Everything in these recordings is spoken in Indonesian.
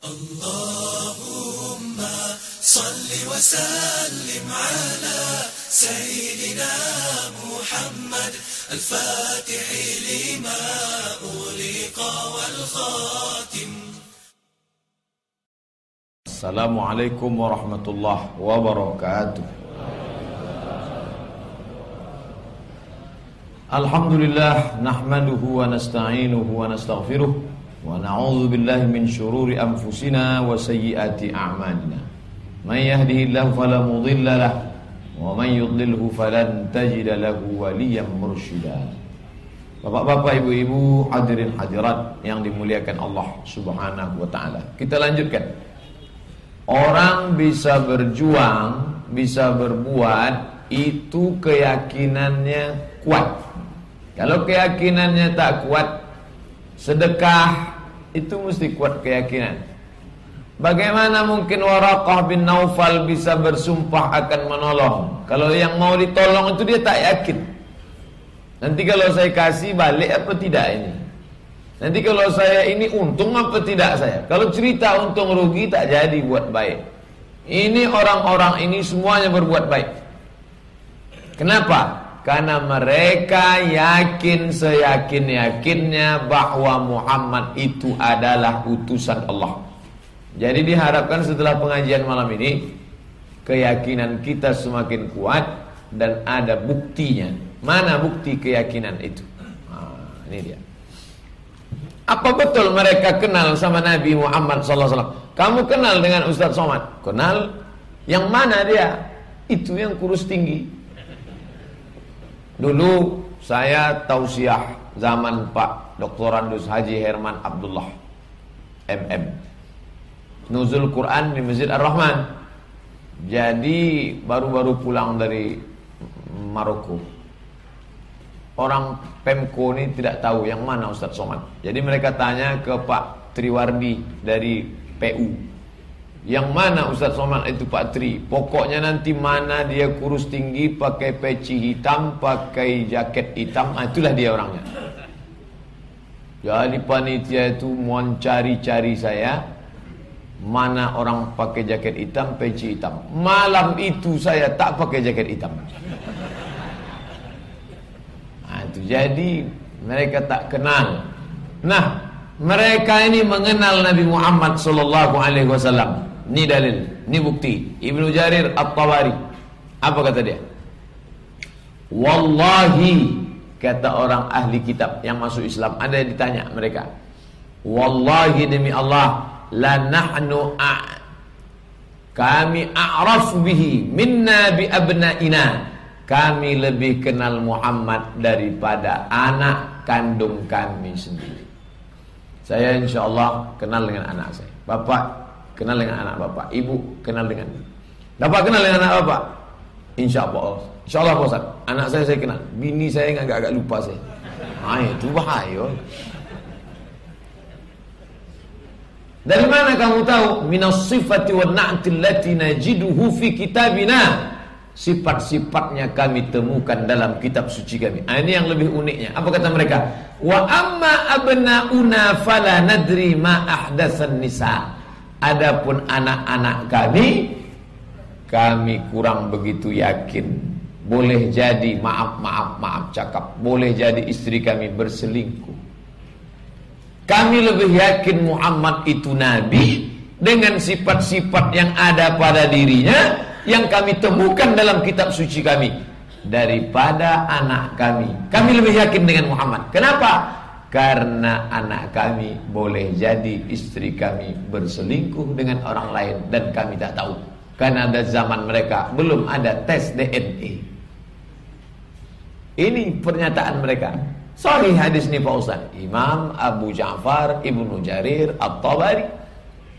اللهم صل وسلم على سيدنا محمد الفاتح لما أغلق والخاتم. السلام عليكم ورحمة الله وبركاته. الحمد لله نحمده ونستعينه ونستغفره. ونعوذ بالله من شرور أنفسنا وسيئات أعمالنا من يهده الله فلا مضل له ومن يضلله فلن تجد له وليا مرشدا Bapak-bapak, ibu-ibu, hadirin hadirat yang dimuliakan Allah Subhanahu wa taala. Kita lanjutkan. Orang bisa berjuang, bisa berbuat itu keyakinannya kuat. Kalau keyakinannya tak kuat, sedekah itu mesti kuat keyakinan. Bagaimana mungkin Waraqah bin Naufal bisa bersumpah akan menolong? Kalau yang mau ditolong itu dia tak yakin. Nanti kalau saya kasih balik apa tidak ini? Nanti kalau saya ini untung apa tidak saya? Kalau cerita untung rugi tak jadi buat baik. Ini orang-orang ini semuanya berbuat baik. Kenapa? Karena mereka yakin seyakin-yakinnya bahwa Muhammad itu adalah utusan Allah jadi diharapkan setelah pengajian malam ini keyakinan kita semakin kuat dan ada buktinya. Mana bukti keyakinan itu? Nah, ini dia. Apa betul mereka kenal sama Nabi Muhammad SAW? Kamu kenal dengan Ustaz Somad? Kenal? Yang mana dia? Itu yang kurus tinggi. Dulu saya tausiah zaman Pak Dr. Randus Haji Herman Abdullah MM nuzul Quran di Masjid Ar-Rahman. Jadi baru-baru pulang dari Maroko. Orang Pemko ini tidak tahu yang mana Ustadz Somad. Jadi mereka tanya ke Pak Triwardi dari PU. Yang mana Ustadz Somad itu Pak Tri? Pokoknya nanti mana dia kurus tinggi, pakai peci hitam, pakai jaket hitam, nah, itulah dia orangnya. Jadi panitia itu mau cari-cari saya, Mana orang pakai jaket hitam, peci hitam. Malam itu saya tak pakai jaket hitam. Nah, itu jadi mereka tak kenal. Nah, mereka ini mengenal Nabi Muhammad sallallahu alaihi wasallam. Ini dalil, ini bukti. Ibnu Jarir At-Tabari. Apa kata dia? Wallahi kata orang ahli kitab yang masuk Islam ada yang ditanya mereka. Wallahi demi Allah la nahnu a kami a'raf bihi minna bi abnaina kami lebih kenal Muhammad daripada anak kandung kami sendiri saya insyaallah kenal dengan anak saya bapak kenal dengan anak bapak ibu kenal dengan bapak kenal dengan anak bapak insyaallah insyaallah Pak Ustaz anak saya saya kenal bini saya agak-agak lupa saya ah itu bahaya Dari mana kamu tahu? Minas sifati wa na'ti allati najiduhu fi kitabina. Sifat-sifatnya kami temukan dalam kitab suci kami. Nah, ini yang lebih uniknya. Apa kata mereka? Wa amma abna'una fala nadri ma ahdatsan nisa. Adapun anak-anak kami kami kurang begitu yakin. Boleh jadi maaf maaf maaf cakap. Boleh jadi istri kami berselingkuh. Kami lebih yakin Muhammad itu Nabi dengan sifat-sifat yang ada pada dirinya yang kami temukan dalam kitab suci kami daripada anak kami. Kami lebih yakin dengan Muhammad. Kenapa? Karena anak kami boleh jadi istri kami berselingkuh dengan orang lain dan kami tak tahu. Karena ada zaman mereka belum ada tes DNA. Ini pernyataan mereka. Sahih hadis ini Pak. Imam Abu Ja'far Ibnu Jarir At-Tabari,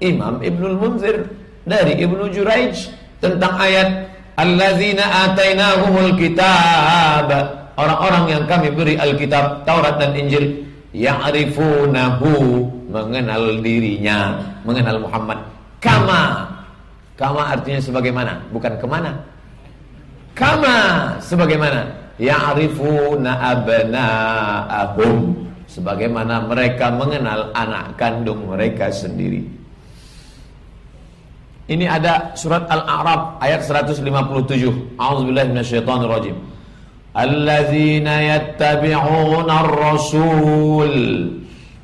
Imam Ibnu Munzir dari Ibnu Juraij tentang ayat Allazina atainahumul kitab. Orang-orang yang kami beri Alkitab, Taurat dan Injil ya'rifunahu mengenal dirinya, mengenal Muhammad. Kama. Kama artinya sebagaimana, bukan ke mana. Kama sebagaimana ya'rifuna abna'ahum sebagaimana mereka mengenal anak kandung mereka sendiri. Ini ada surat Al-A'raf ayat 157. A'udzubillahi minasyaitonirrajim. Alladzina yattabi'una ar-rasul.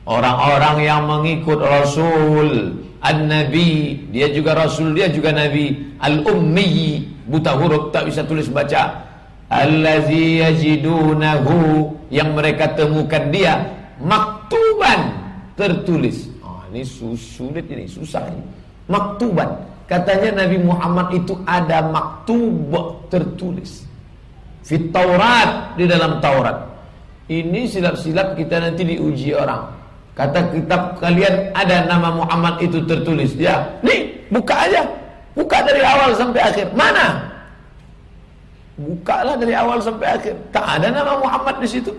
Orang-orang yang mengikut Rasul. An-Nabi. Dia juga Rasul, dia juga Nabi. Al-Ummi. Buta huruf, tak bisa tulis baca. Allazi yajidunahu. Yang mereka temukan dia Maktuban Tertulis. Oh, Ini sulit ini, susah ini. Maktuban. Katanya Nabi Muhammad itu ada maktub tertulis Fit Taurat Di dalam Taurat Ini silap-silap kita nanti diuji orang Kata kitab kalian ada nama Muhammad itu tertulis. Ya, nih buka aja. Buka dari awal sampai akhir. Mana? Bukalah dari awal sampai akhir. Tak ada nama Muhammad di situ.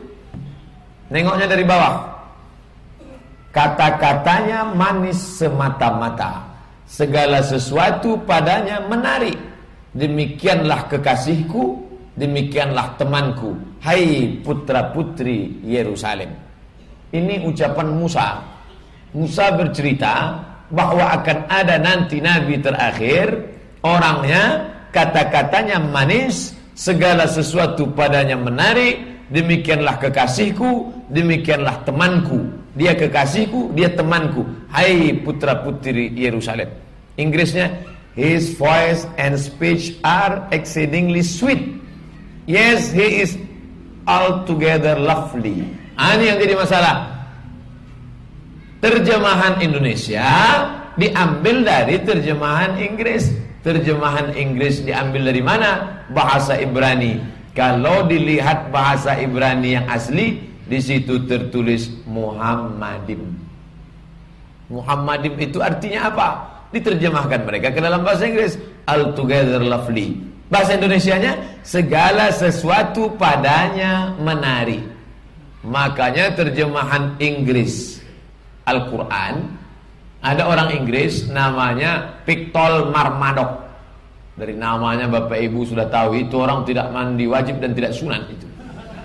Nengoknya dari bawah. Kata-katanya manis semata-mata. Segala sesuatu padanya menarik. Demikianlah kekasihku, demikianlah temanku. Hai putra-putri Yerusalem. Ini ucapan Musa. Musa bercerita bahwa akan ada nanti nabi terakhir, orangnya kata-katanya manis, segala sesuatu padanya menarik, demikianlah kekasihku, demikianlah temanku. Dia kekasihku, dia temanku. Hai putra-putri Yerusalem. Inggrisnya His voice and speech are exceedingly sweet. Yes, he is altogether lovely. Ah, ini yang jadi masalah. Terjemahan Indonesia diambil dari terjemahan Inggris. Terjemahan Inggris diambil dari mana? Bahasa Ibrani. Kalau dilihat bahasa Ibrani yang asli, di situ tertulis Muhammadim. Muhammadim itu artinya apa? Diterjemahkan mereka ke dalam bahasa Inggris. Altogether lovely. Bahasa Indonesianya segala sesuatu padanya menarik. Makanya terjemahan Inggris Al-Quran Ada orang Inggris namanya Pictol Marmadok. Dari namanya Bapak Ibu sudah tahu Itu orang tidak mandi wajib dan tidak sunat itu.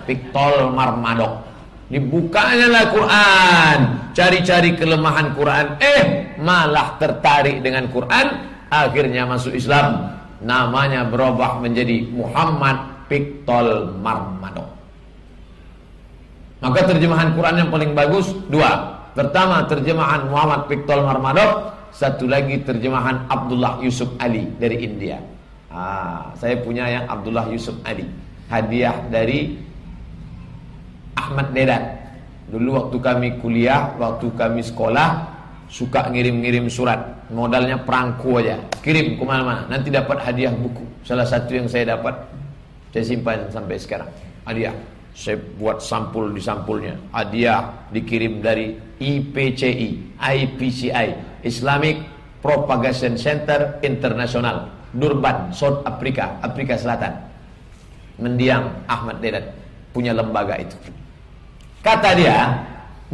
Pictol Marmadok. Dibukanya lah Quran Cari-cari kelemahan Quran. Eh malah tertarik dengan Quran Akhirnya masuk Islam Namanya berubah menjadi Muhammad Pictol Marmadok maka terjemahan Quran yang paling bagus dua. Pertama terjemahan Muhammad Piktol Marmadok, satu lagi terjemahan Abdullah Yusuf Ali dari India. Ah, saya punya yang Abdullah Yusuf Ali, hadiah dari Ahmad Dedat. Dulu waktu kami kuliah, waktu kami sekolah, suka ngirim-ngirim surat. Modalnya perangku aja, kirim ke mana-mana. Nanti dapat hadiah buku. Salah satu yang saya dapat, saya simpan sampai sekarang. Hadiah. Saya buat sampul di sampulnya. Hadiah dikirim dari IPCI, IPCI, Islamic Propagation Center International, Durban, South Africa, Afrika Selatan. Mendiang Ahmad Dedat punya lembaga itu. Kata dia,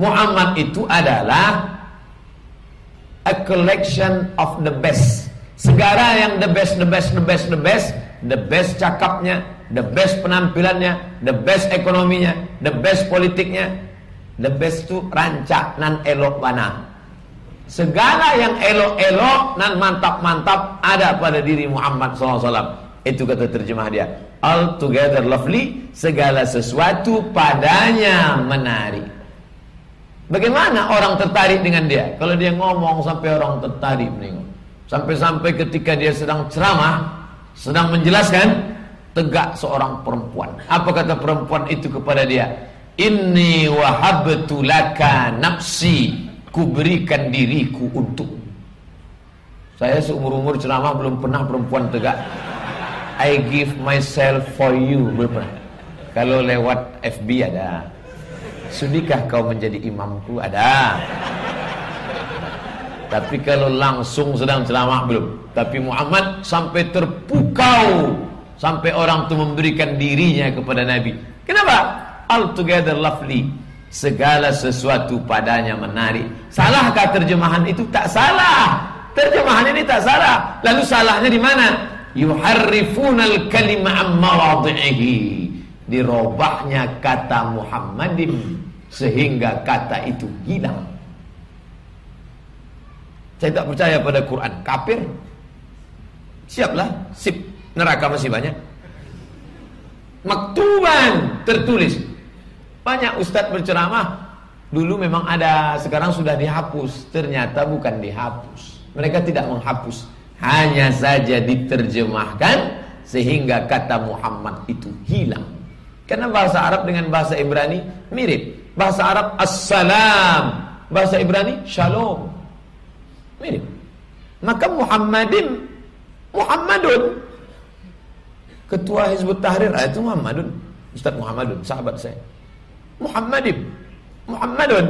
Muhammad itu adalah a collection of the best. Segala yang the best, the best, the best, the best, the best cakapnya, the best penampilannya, the best ekonominya, the best politiknya, the best itu rancak nan elok bana. Segala yang elok-elok nan mantap-mantap ada pada diri Muhammad SAW. Itu kata terjemah dia. All together lovely, segala sesuatu padanya menarik. Bagaimana orang tertarik dengan dia? Kalau dia ngomong sampai orang tertarik menengok. Sampai-sampai ketika dia sedang ceramah, sedang menjelaskan, tegak seorang perempuan. Apa kata perempuan itu kepada dia? Inni wahabtu laka nafsi. Kuberikan diriku untuk. Saya seumur-umur ceramah belum pernah perempuan tegak. I give myself for you. Belum pernah. Kalau lewat FB ada. Sudikah kau menjadi imamku? Ada. Tapi kalau langsung sedang ceramah belum. Tapi Muhammad sampai terpukau Sampai orang itu memberikan dirinya kepada Nabi. Kenapa? Altogether lovely. Segala sesuatu padanya menarik. Salahkah terjemahan itu? Tak salah. Terjemahan ini tak salah. Lalu salahnya di mana? Yuharrifunal kalima ammawadhihi. Dirobahnya kata Muhammadin sehingga kata itu hilang. Saya tak percaya pada Quran. Kafir. Siaplah, sip. Neraka masih banyak. Maktuban tertulis. Banyak ustadz berceramah Dulu memang ada, sekarang sudah dihapus. Ternyata bukan dihapus. Mereka tidak menghapus. Hanya saja diterjemahkan sehingga kata Muhammad itu hilang. Karena bahasa Arab dengan bahasa Ibrani mirip. Bahasa Arab assalam, bahasa Ibrani shalom. Mirip. Maka Muhammadin Muhammadun. Ketua Hizbut Tahrir ah, itu Muhammadun. Ustaz Muhammadun, sahabat saya. Muhammadin. Muhammadun.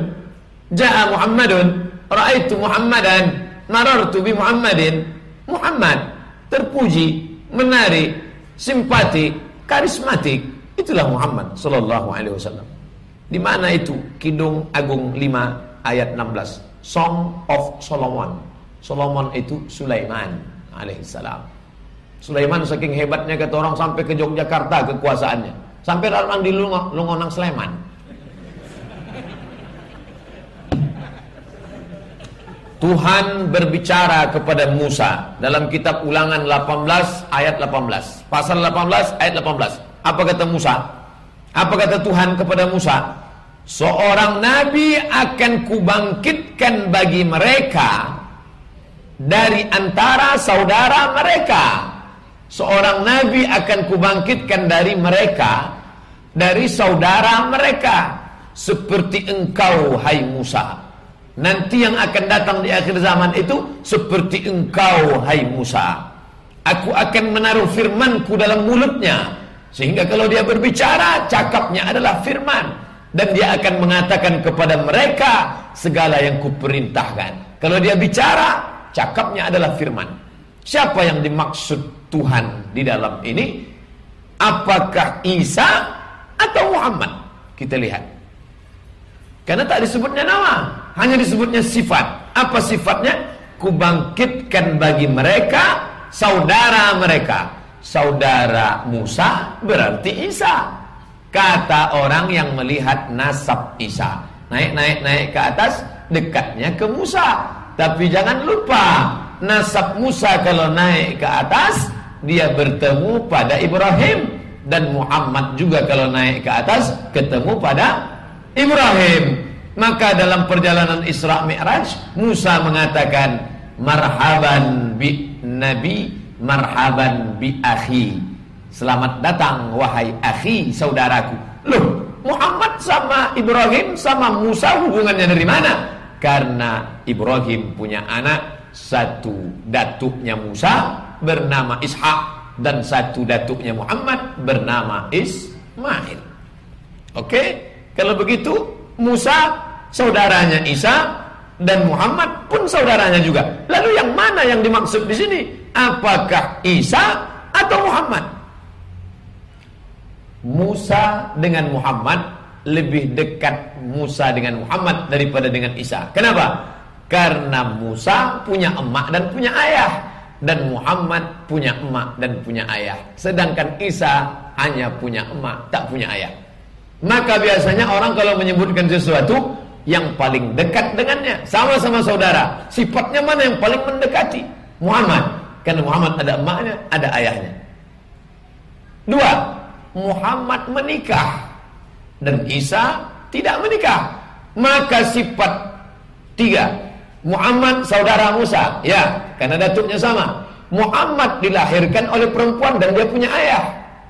Ja'a Muhammadun. Ra'aitu Muhammadan. Marartu bi Muhammadin. Muhammad. Terpuji. Menarik Simpati. Karismatik Itulah Muhammad Sallallahu alaihi wasallam Di mana itu? Kidung Agung 5 ayat 16 Song of Solomon Solomon itu Sulaiman alaihissalam Sulaiman saking hebatnya kata orang sampai ke Yogyakarta kekuasaannya Sampai orang di Lungonang Sleman Tuhan berbicara kepada Musa dalam kitab Ulangan 18 ayat 18. Pasal 18 ayat 18. Apa kata Musa? Apa kata Tuhan kepada Musa? Seorang nabi akan kubangkitkan bagi mereka dari antara saudara mereka. Seorang nabi akan kubangkitkan dari mereka dari saudara mereka seperti engkau hai Musa. Nanti yang akan datang di akhir zaman itu seperti engkau hai Musa. Aku akan menaruh firmanku dalam mulutnya sehingga kalau dia berbicara cakapnya adalah firman dan dia akan mengatakan kepada mereka segala yang kuperintahkan. Kalau dia bicara cakapnya adalah firman. Siapa yang dimaksud Tuhan di dalam ini? Apakah Isa atau Muhammad? Kita lihat. Karena tak disebutnya nama hanya disebutnya sifat. Apa sifatnya? Kubangkitkan bagi mereka saudara mereka. Saudara Musa berarti Isa. Kata orang yang melihat nasab Isa. Naik-naik naik ke atas, dekatnya ke Musa. Tapi jangan lupa, nasab Musa kalau naik ke atas, dia bertemu pada Ibrahim dan Muhammad juga kalau naik ke atas ketemu pada Ibrahim. Maka dalam perjalanan Isra Mi'raj Musa mengatakan marhaban bi nabi marhaban bi akhi. Selamat datang wahai akhi saudaraku. Loh, Muhammad sama Ibrahim sama Musa hubungannya dari mana? Karena Ibrahim punya anak satu datuknya Musa bernama Ishak dan satu datuknya Muhammad bernama Ismail. Oke, kalau begitu Musa saudaranya Isa dan Muhammad pun saudaranya juga. Lalu yang mana yang dimaksud di sini? Apakah Isa atau Muhammad? Musa dengan Muhammad lebih dekat Musa dengan Muhammad daripada dengan Isa. Kenapa? Karena Musa punya emak dan punya ayah dan Muhammad punya emak dan punya ayah. Sedangkan Isa hanya punya emak, tak punya ayah. Maka biasanya orang kalau menyebutkan sesuatu yang paling dekat dengannya, sama-sama saudara. Sifatnya mana yang paling mendekati? Muhammad. Karena Muhammad ada emaknya, ada ayahnya. Dua, Muhammad menikah dan Isa tidak menikah. Maka sifat tiga, Muhammad saudara Musa, ya, karena datuknya sama. Muhammad dilahirkan oleh perempuan dan dia punya ayah.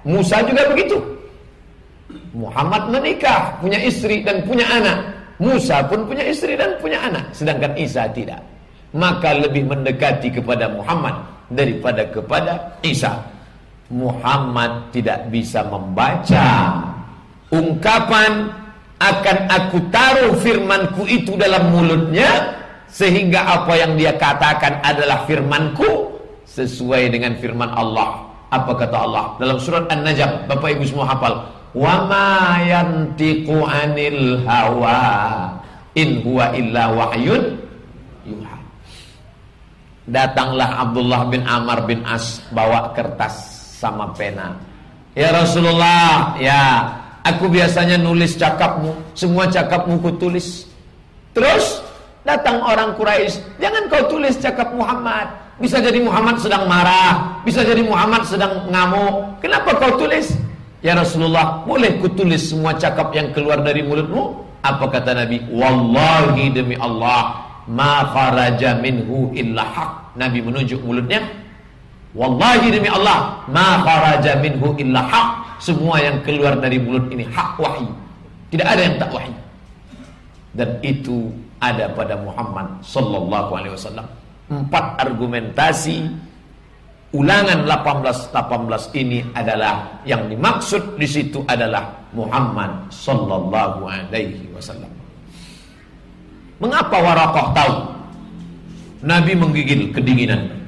Musa juga begitu. Muhammad menikah, punya istri dan punya anak. Musa pun punya istri dan punya anak, sedangkan Isa tidak. Maka lebih mendekati kepada Muhammad daripada kepada Isa. Muhammad tidak bisa membaca ungkapan akan aku taruh firmanku itu dalam mulutnya sehingga apa yang dia katakan adalah firmanku sesuai dengan firman Allah. Apa kata Allah dalam surat An-Najm? Bapak Ibu semua hafal wa ma yantiqu anil hawa in huwa illa wahyun datanglah Abdullah bin Amr bin As bawa kertas sama pena ya Rasulullah ya aku biasanya nulis cakapmu semua cakapmu ku tulis terus Datang orang Quraisy, jangan kau tulis cakap Muhammad. Bisa jadi Muhammad sedang marah, bisa jadi Muhammad sedang ngamuk. Kenapa kau tulis? Ya Rasulullah, boleh ku tulis semua cakap yang keluar dari mulutmu? Apa kata Nabi? Wallahi demi Allah, ma kharaja minhu illa haq. Nabi menunjuk mulutnya. Wallahi demi Allah, ma kharaja minhu illa haq. Semua yang keluar dari mulut ini hak wahyu. Tidak ada yang tak wahyu. Dan itu ada pada Muhammad sallallahu alaihi wasallam. Empat argumentasi ulangan 18 18 ini adalah yang dimaksud di situ adalah Muhammad sallallahu alaihi wasallam. Mengapa Warakah tahu? Nabi menggigil kedinginan.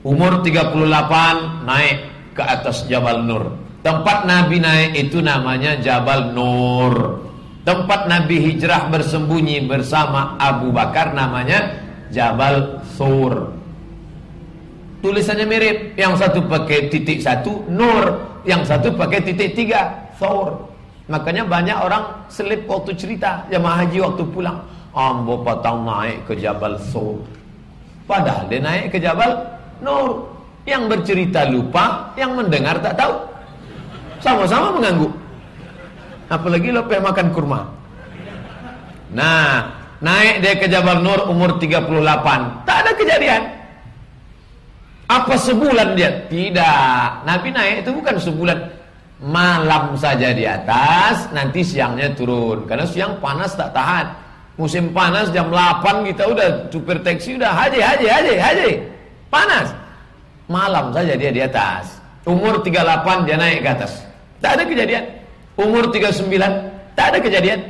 Umur 38 naik ke atas Jabal Nur. Tempat Nabi naik itu namanya Jabal Nur. Tempat Nabi hijrah bersembunyi bersama Abu Bakar namanya Jabal Sur. Tulisannya mirip. Yang satu pakai titik satu, Nur. Yang satu pakai titik tiga, Sur. Makanya banyak orang selip waktu cerita. Jamaah haji waktu pulang. Ambo patang naik ke Jabal Sur. Padahal dia naik ke Jabal Nur. Yang bercerita lupa, yang mendengar tak tahu. Sama-sama mengganggu. Apalagi pengen makan kurma. Nah, naik dia ke Jabal Nur umur 38. Tak ada kejadian. Apa sebulan dia? Tidak. Nabi naik itu bukan sebulan. Malam saja di atas, nanti siangnya turun. Karena siang panas tak tahan. Musim panas jam 8 kita udah supir taksi udah haji haji haji haji. Panas. Malam saja dia di atas. Umur 38 dia naik ke atas. Tak ada kejadian. Umur 39 tak ada kejadian.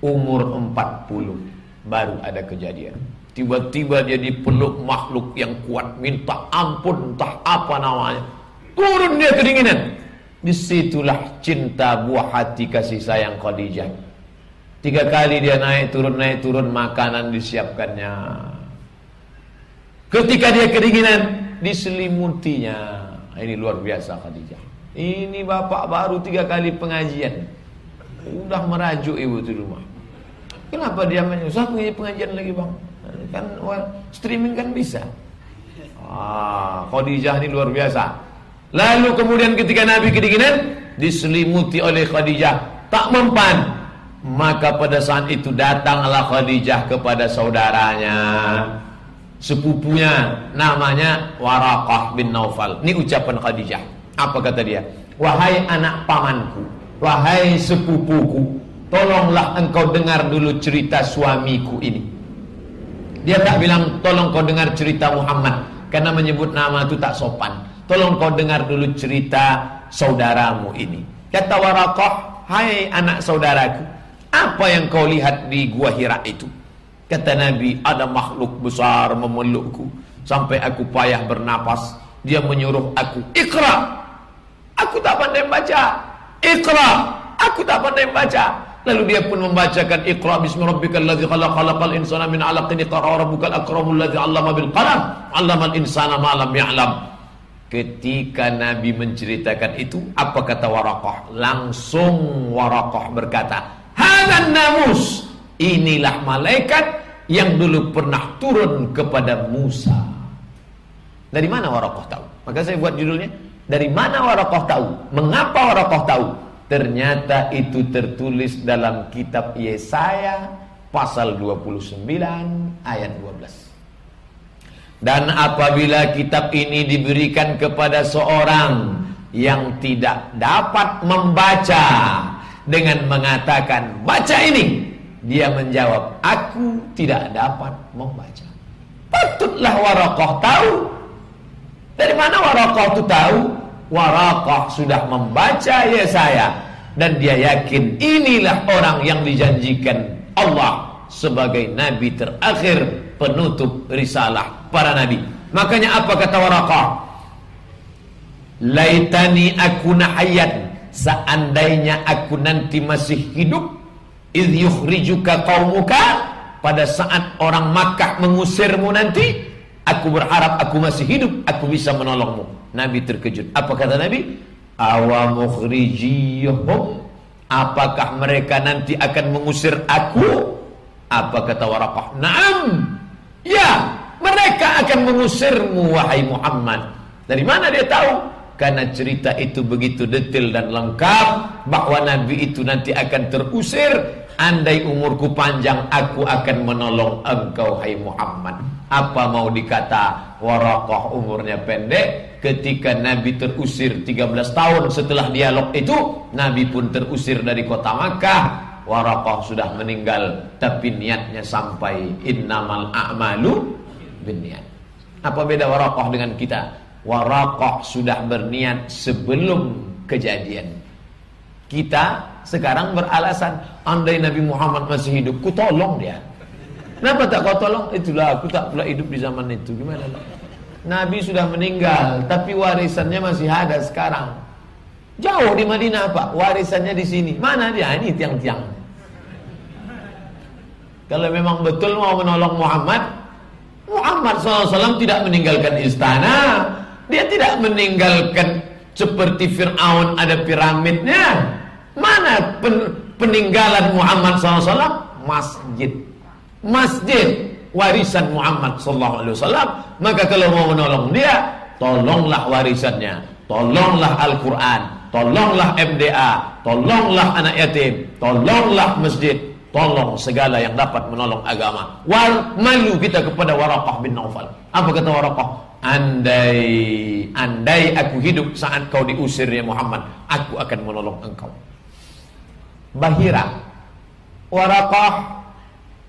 Umur 40 baru ada kejadian. Tiba-tiba dia dipeluk makhluk yang kuat minta ampun entah apa namanya. Turun dia kedinginan. Di situlah cinta buah hati kasih sayang Khadijah. Tiga kali dia naik turun naik turun makanan disiapkannya. Ketika dia kedinginan diselimutinya. Ini luar biasa Khadijah. Ini bapak baru tiga kali pengajian. Udah merajuk ibu di rumah. Kenapa dia menyusah punya pengajian lagi bang? Kan well, streaming kan bisa. Ah, Khadijah ini luar biasa. Lalu kemudian ketika Nabi kedinginan diselimuti oleh Khadijah, tak mempan. Maka pada saat itu datanglah Khadijah kepada saudaranya, sepupunya namanya Warakah bin Naufal. Ini ucapan Khadijah. Apa kata dia? Wahai anak pamanku, wahai sepupuku, tolonglah engkau dengar dulu cerita suamiku ini. Dia tak bilang tolong kau dengar cerita Muhammad karena menyebut nama itu tak sopan. Tolong kau dengar dulu cerita saudaramu ini. Kata Warakah, hai anak saudaraku, apa yang kau lihat di gua Hira itu? Kata Nabi, ada makhluk besar memelukku sampai aku payah bernapas. Dia menyuruh aku, "Iqra." Aku tak pandai baca. "Iqra." Aku tak pandai baca. Lalu dia pun membacakan Iqra bismi rabbikal ladzi khalaq khalaqal insana min 'alaqin iqra rabbukal akramul ladzi 'allama bil qalam 'allamal insana ma lam ya'lam. Ketika Nabi menceritakan itu, apa kata Warakah? Langsung Warakah berkata, "Hadan namus." Inilah malaikat yang dulu pernah turun kepada Musa. Dari mana Warakah tahu? Maka saya buat judulnya, dari mana Warakah tahu? Mengapa Warakah tahu? Ternyata itu tertulis dalam kitab Yesaya pasal 29 ayat 12. Dan apabila kitab ini diberikan kepada seorang yang tidak dapat membaca dengan mengatakan baca ini, dia menjawab, aku tidak dapat membaca. Patutlah Warakah tahu. Dari mana Warakah itu tahu? Warakah sudah membaca Yesaya dan dia yakin inilah orang yang dijanjikan Allah sebagai nabi terakhir penutup risalah para nabi. Makanya apa kata Warakah? Laitani aku hayat seandainya aku nanti masih hidup idh yukhrijuka qaumuka pada saat orang Makkah mengusirmu nanti aku berharap aku masih hidup aku bisa menolongmu Nabi terkejut apa kata Nabi awa mukhrijiyuhum apakah mereka nanti akan mengusir aku Apa kata Waraqah? Naam. Ya, mereka akan mengusirmu wahai Muhammad. Dari mana dia tahu? Karena cerita itu begitu detail dan lengkap bahwa Nabi itu nanti akan terusir. Andai umurku panjang, aku akan menolong engkau, hai Muhammad. Apa mau dikata Waraqah umurnya pendek? Ketika Nabi terusir 13 tahun setelah dialog itu, Nabi pun terusir dari kota Makkah. Waraqah sudah meninggal, tapi niatnya sampai innamal a'malu binniat. Apa beda Waraqah dengan kita? Waraqah sudah berniat sebelum kejadian. Kita sekarang beralasan andai Nabi Muhammad masih hidup, ku tolong dia. Kenapa tak kau tolong? Itulah aku tak pula hidup di zaman itu. Gimana? Nabi sudah meninggal, tapi warisannya masih ada sekarang. Jauh di Madinah Pak, warisannya di sini. Mana dia? Ini tiang-tiang. Kalau memang betul mau menolong Muhammad, Muhammad SAW tidak meninggalkan istana. Dia tidak meninggalkan seperti Fir'aun ada piramidnya. Mana pen peninggalan Muhammad SAW? Masjid. Masjid warisan Muhammad SAW. Maka kalau mau menolong dia, tolonglah warisannya. Tolonglah Al-Quran. Tolonglah MDA. Tolonglah anak yatim. Tolonglah masjid Tolong segala yang dapat menolong agama. Wal malu kita kepada Waraqah bin Naufal. Apa kata Waraqah? Andai andai aku hidup saat kau diusir ya Muhammad, aku akan menolong engkau. Bahira. Waraqah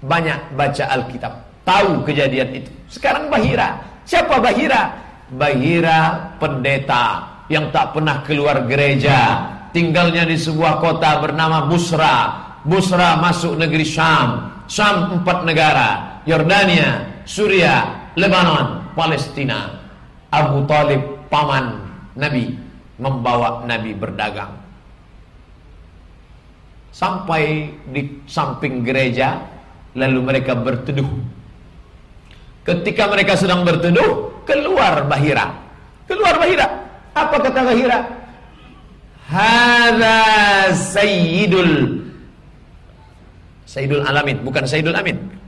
banyak baca Alkitab, tahu kejadian itu. Sekarang Bahira. Siapa Bahira? Bahira pendeta yang tak pernah keluar gereja, tinggalnya di sebuah kota bernama Busra Busra masuk negeri Syam. Syam empat negara. Yordania, Suria, Lebanon, Palestina. Abu Talib paman Nabi membawa Nabi berdagang. Sampai di samping gereja lalu mereka berteduh. Ketika mereka sedang berteduh, keluar Bahira. Keluar Bahira. Apa kata Bahira? Hada Sayyidul Sayyidul Alamin, bukan Sayyidul Amin.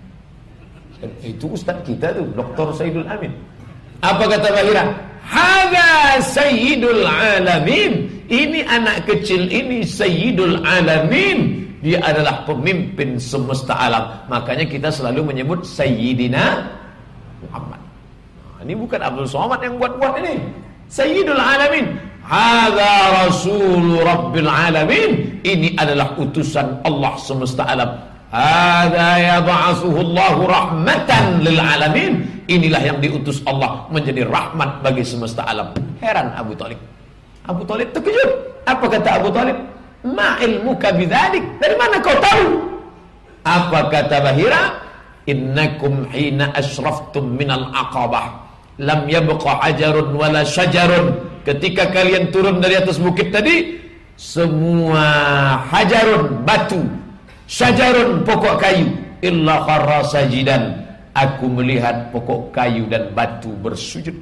Itu ustaz kita tuh, Dr. Sayyidul Amin. Apa kata Bahira? Haga Sayyidul Alamin. Ini anak kecil ini Sayyidul Alamin. Dia adalah pemimpin semesta alam. Makanya kita selalu menyebut Sayyidina Muhammad. Nah, ini bukan Abdul Somad yang buat-buat ini. Sayyidul Alamin. Haga Rasul Rabbil Alamin. Ini adalah utusan Allah semesta alam. Hada yab'atsuhu Allah rahmatan lil alamin. Inilah yang diutus Allah menjadi rahmat bagi semesta alam. Heran Abu Talib. Abu Talib terkejut. Apa kata Abu Talib? Ma ilmuka bidzalik? Dari mana kau tahu? Apa kata Bahira? Innakum hina ashraftum minal aqabah lam yabqa hajarun wala syajarun. Ketika kalian turun dari atas bukit tadi, semua hajarun batu Syajarun pokok kayu illa kharra sajidan. Aku melihat pokok kayu dan batu bersujud.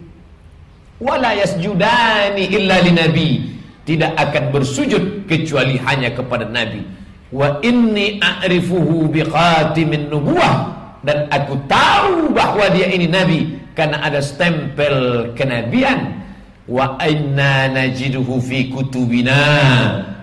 Wala yasjudani illa linabi. Tidak akan bersujud kecuali hanya kepada Nabi. Wa inni a'rifuhu biqatimin nubuwah. Dan aku tahu bahwa dia ini Nabi. Karena ada stempel kenabian. Wa inna najiduhu fi kutubina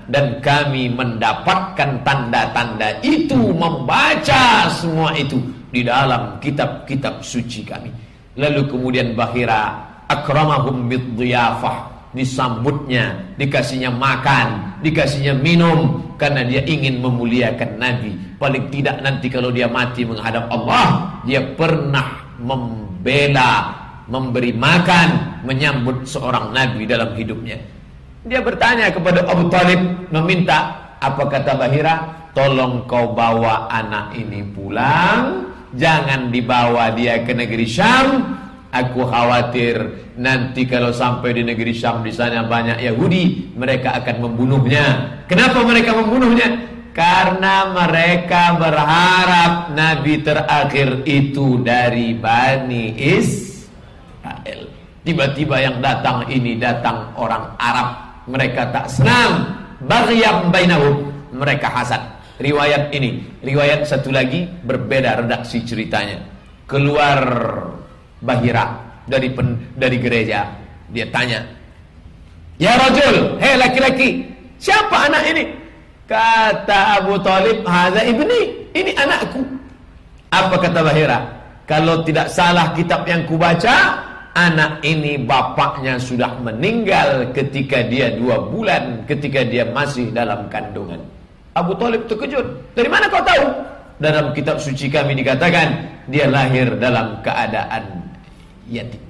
dan kami mendapatkan tanda-tanda itu membaca semua itu di dalam kitab-kitab suci kami. Lalu kemudian Bahira akramahum bidhiyafah disambutnya dikasihnya makan dikasihnya minum karena dia ingin memuliakan Nabi. Paling tidak nanti kalau dia mati menghadap Allah dia pernah membela memberi makan menyambut seorang Nabi dalam hidupnya dia bertanya kepada Abu Talib meminta apa kata Bahira? Tolong kau bawa anak ini pulang, jangan dibawa dia ke negeri Syam. Aku khawatir nanti kalau sampai di negeri Syam di sana banyak Yahudi, mereka akan membunuhnya. Kenapa mereka membunuhnya? Karena mereka berharap Nabi terakhir itu dari Bani Israel. Tiba-tiba yang datang ini datang orang Arab mereka tak senang baghyam bainahum mereka hasad riwayat ini. Riwayat satu lagi berbeda redaksi ceritanya. Keluar Bahira dari pen, dari gereja. Dia tanya, Ya rajul, hei laki-laki, siapa anak ini? Kata Abu Talib, Haza ibni, ini anakku. Apa kata Bahira? Kalau tidak salah kitab yang kubaca, anak ini bapaknya sudah meninggal ketika dia dua bulan, ketika dia masih dalam kandungan. Abu Talib terkejut. Dari mana kau tahu? Dalam kitab suci kami dikatakan, dia lahir dalam keadaan yatim.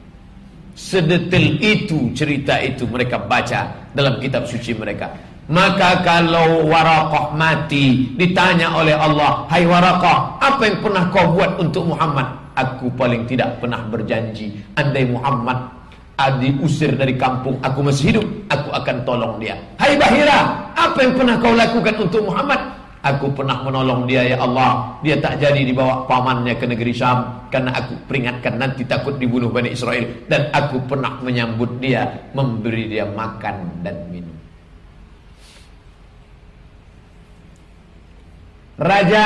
Sedetil itu cerita itu mereka baca dalam kitab suci mereka. Maka kalau Waraqah mati ditanya oleh Allah, "Hai Waraqah, apa yang pernah kau buat untuk Muhammad?" Aku paling tidak pernah berjanji andai Muhammad diusir dari kampung aku masih hidup, aku akan tolong dia. Hai Bahira, apa yang pernah kau lakukan untuk Muhammad? Aku pernah menolong dia ya Allah Dia tak jadi dibawa pamannya ke negeri Syam Karena aku peringatkan nanti takut dibunuh Bani Israel Dan aku pernah menyambut dia Memberi dia makan dan minum Raja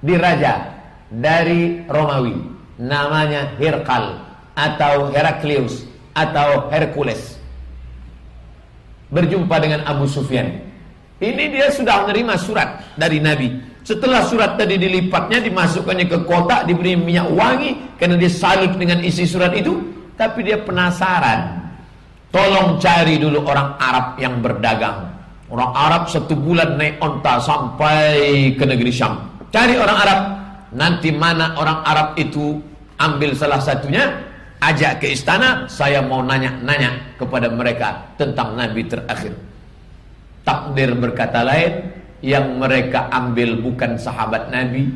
di raja Dari Romawi Namanya Herkal Atau Heraklius Atau Hercules Berjumpa dengan Abu Sufyan ini dia sudah menerima surat dari Nabi. Setelah surat tadi dilipatnya, dimasukkannya ke kotak, diberi minyak wangi, karena dia salut dengan isi surat itu. Tapi dia penasaran. Tolong cari dulu orang Arab yang berdagang. Orang Arab satu bulan naik onta sampai ke negeri Syam. Cari orang Arab. Nanti mana orang Arab itu ambil salah satunya, ajak ke istana, saya mau nanya-nanya kepada mereka tentang Nabi terakhir. Takdir berkata lain Yang mereka ambil bukan sahabat Nabi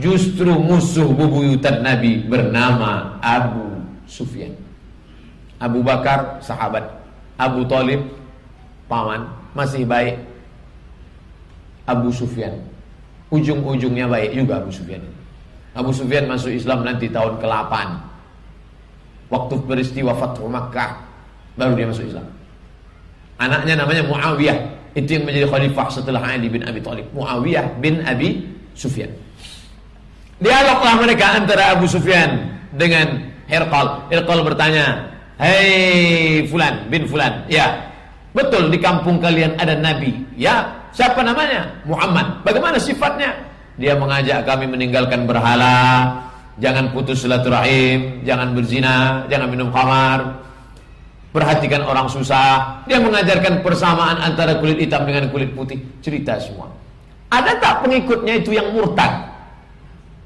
Justru musuh bubuyutan Nabi Bernama Abu Sufyan. Abu Bakar sahabat. Abu Talib paman Masih baik. Abu Sufyan Ujung-ujungnya baik juga Abu Sufyan Abu Sufyan masuk Islam nanti tahun ke-8 Waktu peristiwa Fathu Makkah Baru dia masuk Islam Anaknya namanya Muawiyah itu yang menjadi khalifah setelah Ali bin Abi Thalib, Muawiyah bin Abi Sufyan. Dialoglah mereka antara Abu Sufyan dengan Herqal. Herqal bertanya, "Hei Fulan bin Fulan, ya, betul di kampung kalian ada nabi. Ya, siapa namanya? Muhammad. Bagaimana sifatnya?" Dia mengajak kami meninggalkan berhala, jangan putus silaturahim, jangan berzina, jangan minum khamar, Perhatikan orang susah. Dia mengajarkan persamaan antara kulit hitam dengan kulit putih. Cerita semua. Ada tak pengikutnya itu yang murtad?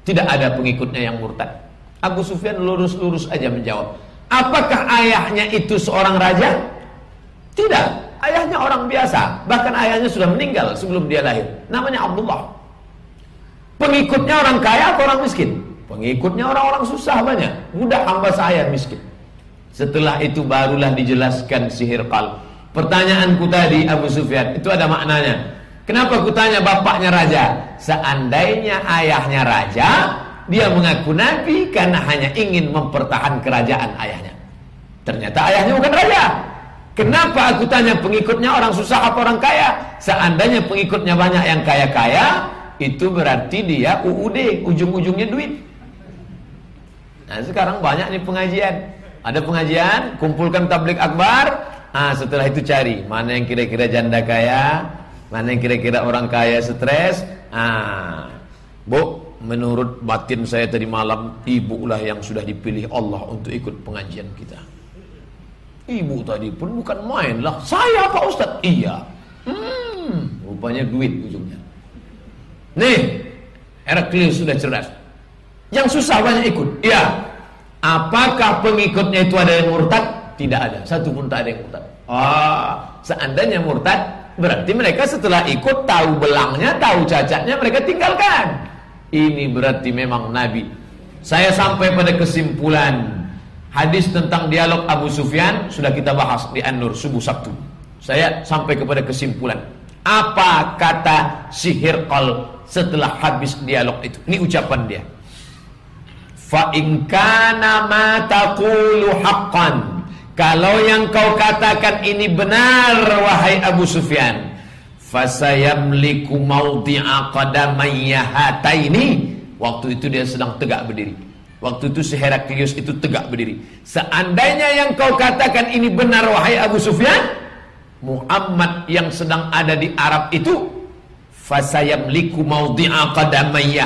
Tidak ada pengikutnya yang murtad. Abu Sufyan lurus-lurus aja menjawab. Apakah ayahnya itu seorang raja? Tidak. Ayahnya orang biasa. Bahkan ayahnya sudah meninggal sebelum dia lahir. Namanya Abdullah. Pengikutnya orang kaya atau orang miskin? Pengikutnya orang-orang susah banyak. Mudah hamba saya miskin. Setelah itu barulah dijelaskan sihir kal. Pertanyaanku tadi Abu Sufyan itu ada maknanya. Kenapa ku tanya bapaknya raja? Seandainya ayahnya raja, dia mengaku nabi karena hanya ingin mempertahankan kerajaan ayahnya. Ternyata ayahnya bukan raja. Kenapa aku tanya pengikutnya orang susah apa orang kaya? Seandainya pengikutnya banyak yang kaya-kaya, itu berarti dia UUD, ujung-ujungnya duit. Nah sekarang banyak nih pengajian ada pengajian, kumpulkan tablik akbar. Ah, setelah itu cari mana yang kira-kira janda kaya, mana yang kira-kira orang kaya stres. Ah, Bu, menurut batin saya tadi malam, ibu lah yang sudah dipilih Allah untuk ikut pengajian kita. Ibu tadi pun bukan main lah. Saya Pak Ustaz? Iya. Hmm, rupanya duit ujungnya. Nih, Heraklius sudah cerdas. Yang susah banyak ikut. Iya, Apakah pengikutnya itu ada yang murtad? Tidak ada, satu pun tak ada yang murtad. Ah, seandainya murtad, berarti mereka setelah ikut tahu belangnya, tahu cacatnya, mereka tinggalkan. Ini berarti memang Nabi. Saya sampai pada kesimpulan hadis tentang dialog Abu Sufyan sudah kita bahas di An-Nur subuh Sabtu. Saya sampai kepada kesimpulan. Apa kata sihir kal setelah habis dialog itu? Ini ucapan dia. Fa in kana ma. Kalau yang kau katakan ini benar wahai Abu Sufyan, Fasayamliku mawdi'a qadamayya hataini. Waktu itu dia sedang tegak berdiri. Waktu itu si Heraklius itu tegak berdiri. Seandainya yang kau katakan ini benar wahai Abu Sufyan, Muhammad yang sedang ada di Arab itu fasayamliku mawdi'a qadamayya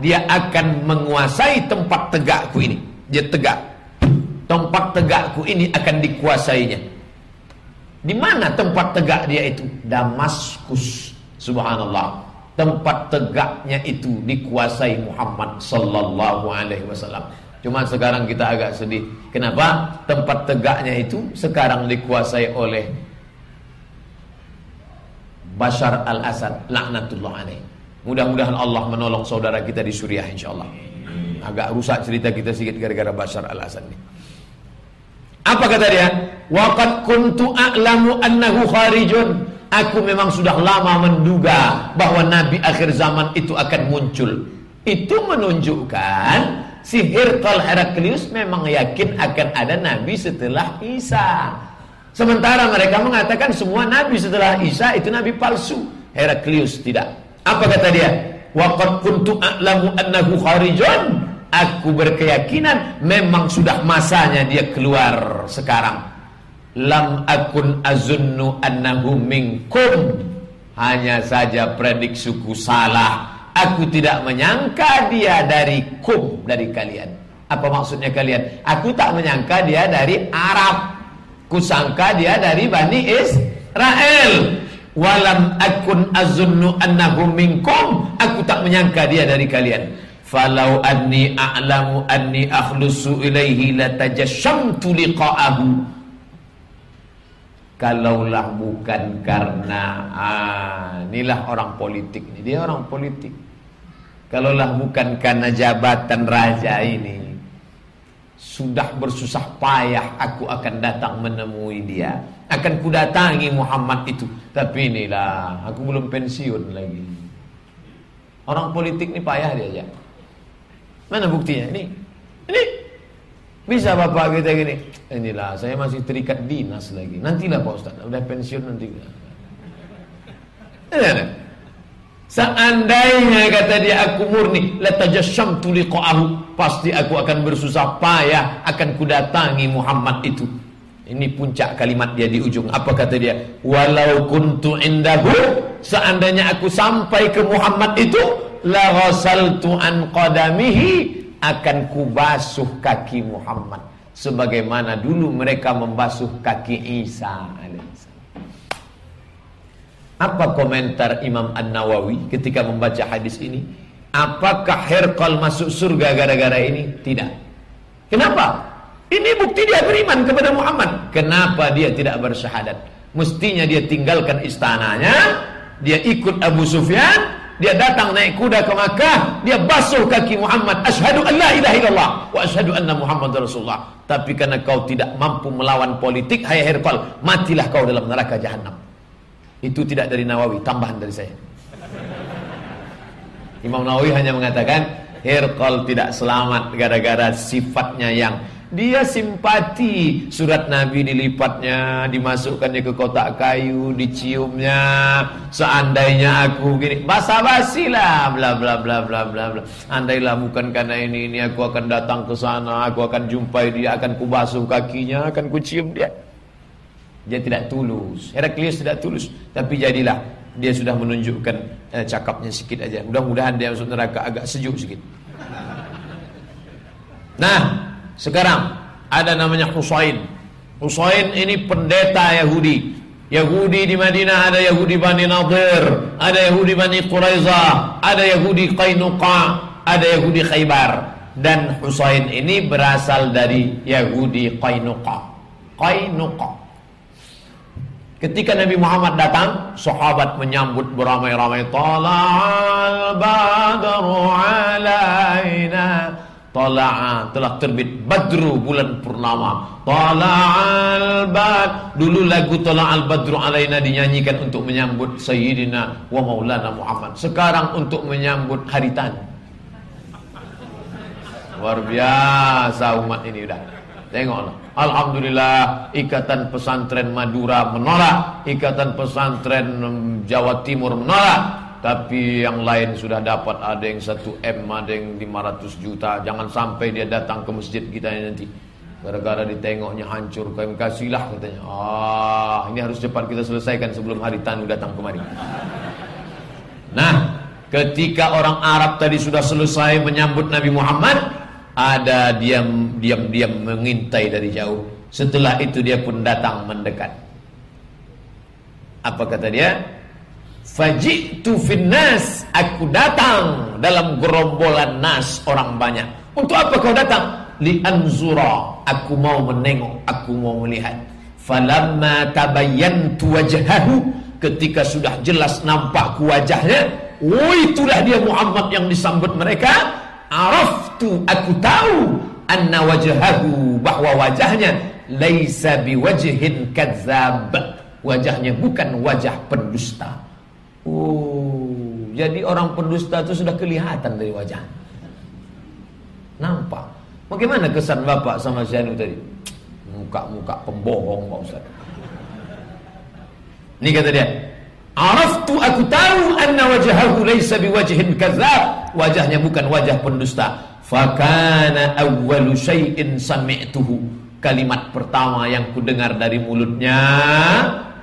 dia akan menguasai tempat tegakku ini. Dia tegak. Tempat tegakku ini akan dikuasainya. Di mana tempat tegak dia itu? Damaskus. Subhanallah tempat tegaknya itu dikuasai Muhammad sallallahu alaihi wasallam. Cuma sekarang kita agak sedih. Kenapa? Tempat tegaknya itu sekarang dikuasai oleh Bashar al-Assad laknatullah alaih. Mudah-mudahan Allah menolong saudara kita di Suriah insyaallah. Agak rusak cerita kita sedikit gara-gara Bashar al-Assad ini. Apa kata dia? Waqad kuntu a'lamu annahu kharijun Aku memang sudah lama menduga bahwa Nabi akhir zaman itu akan muncul. Itu menunjukkan si Hirqal Heraklius memang yakin akan ada Nabi setelah Isa. Sementara mereka mengatakan semua Nabi setelah Isa itu Nabi palsu. Heraklius tidak. Apa kata dia? Waqad kuntu a'lamu annahu kharijun. Aku berkeyakinan memang sudah masanya dia keluar sekarang lam akun azunnu annahu minkum. Hanya saja prediksiku salah. Aku tidak menyangka dia dari kum dari kalian. Apa maksudnya kalian? Aku tak menyangka dia dari Arab. Kusangka dia dari Bani Israel. Walam akun azunnu annahu minkum. Aku tak menyangka dia dari kalian. Falau anni a'lamu anni akhlusu ilaihi latajashamtu liqa'ahu Kalaulah bukan karena ah, inilah orang politik ini dia orang politik. Kalaulah bukan karena jabatan raja ini sudah bersusah payah aku akan datang menemui dia. Akan kudatangi Muhammad itu. Tapi inilah aku belum pensiun lagi. Orang politik ini payah dia aja. Mana buktinya? Ini. Ini bisa bapak kita gini, inilah saya masih terikat dinas lagi. Nantilah Pak Ustaz, udah pensiun nanti. Nah, Seandainya kata dia aku murni pasti aku akan bersusah payah akan kudatangi Muhammad itu. Ini puncak kalimat dia di ujung. Apa kata dia? Walau kuntu indahu seandainya aku sampai ke Muhammad itu la ghasaltu an qadamihi akan kubasuh kaki Muhammad sebagaimana dulu mereka membasuh kaki Isa Apa komentar Imam An-Nawawi ketika membaca hadis ini? Apakah Herkal masuk surga gara-gara ini? Tidak. Kenapa? Ini bukti dia beriman kepada Muhammad. Kenapa dia tidak bersyahadat? Mestinya dia tinggalkan istananya, dia ikut Abu Sufyan, dia datang naik kuda ke Makkah, dia basuh kaki Muhammad, asyhadu an la ilaha illallah wa asyhadu anna Muhammad Rasulullah. Tapi karena kau tidak mampu melawan politik, hai Herfal, matilah kau dalam neraka jahanam. Itu tidak dari Nawawi, tambahan dari saya. Imam Nawawi hanya mengatakan Herkal tidak selamat gara-gara sifatnya yang dia simpati surat Nabi dilipatnya, dimasukkannya ke kotak kayu, diciumnya. Seandainya aku gini, basa-basi lah, bla bla bla bla bla bla. Andailah bukan karena ini ini aku akan datang ke sana, aku akan jumpai dia, akan kubasuh kakinya, akan kucium dia. Dia tidak tulus. Heraklius tidak tulus, tapi jadilah dia sudah menunjukkan eh, cakapnya sedikit aja. Mudah-mudahan dia masuk neraka agak sejuk sedikit. Nah, sekarang ada namanya Husain. Husain ini pendeta Yahudi. Yahudi di Madinah ada Yahudi Bani Nadir, ada Yahudi Bani Quraizah, ada Yahudi Qainuqa, ada Yahudi Khaybar. Dan Husain ini berasal dari Yahudi Qainuqa. Qainuqa. Ketika Nabi Muhammad datang, sahabat menyambut beramai-ramai. Tala'al badru alaina Tala'a telah terbit Badru bulan purnama. Tala'al bad. Dulu lagu Tala'al Badru alaina dinyanyikan untuk menyambut Sayyidina wa Maulana Muhammad. Sekarang untuk menyambut haritan. Luar biasa umat ini udah. Tengoklah. Alhamdulillah Ikatan Pesantren Madura menolak, Ikatan Pesantren Jawa Timur menolak. Tapi yang lain sudah dapat ada yang 1 M, ada yang 500 juta. Jangan sampai dia datang ke masjid kita nanti. Gara-gara ditengoknya hancur Kami kasihlah katanya. Ah ini harus cepat kita selesaikan Sebelum hari tanu datang kemari. Nah Ketika orang Arab tadi sudah selesai Menyambut Nabi Muhammad Ada diam diam diam mengintai dari jauh. Setelah itu dia pun datang mendekat. Apa kata dia Fajitu finnas Aku datang dalam gerombolan nas orang banyak. Untuk apa kau datang? li anzura aku mau menengok aku mau melihat. Falamma tabayyantu wajhahu ketika sudah jelas nampak wajahnya oh itulah dia Muhammad yang disambut mereka. Araftu aku tahu anna wajhahu bahwa wajahnya laisa biwajhin kadzab. Wajahnya bukan wajah pendusta oh jadi orang pendusta itu sudah kelihatan dari wajah nampak Bagaimana kesan bapak sama Syanu tadi? Muka-muka pembohong Pak Ustaz. Ini kata dia. Araftu aku tahu anna wajahahu laysa biwajhin kadzab. Wajahnya bukan wajah pendusta. Fakana awwalu syai'in sami'tuhu. Kalimat pertama yang kudengar dari mulutnya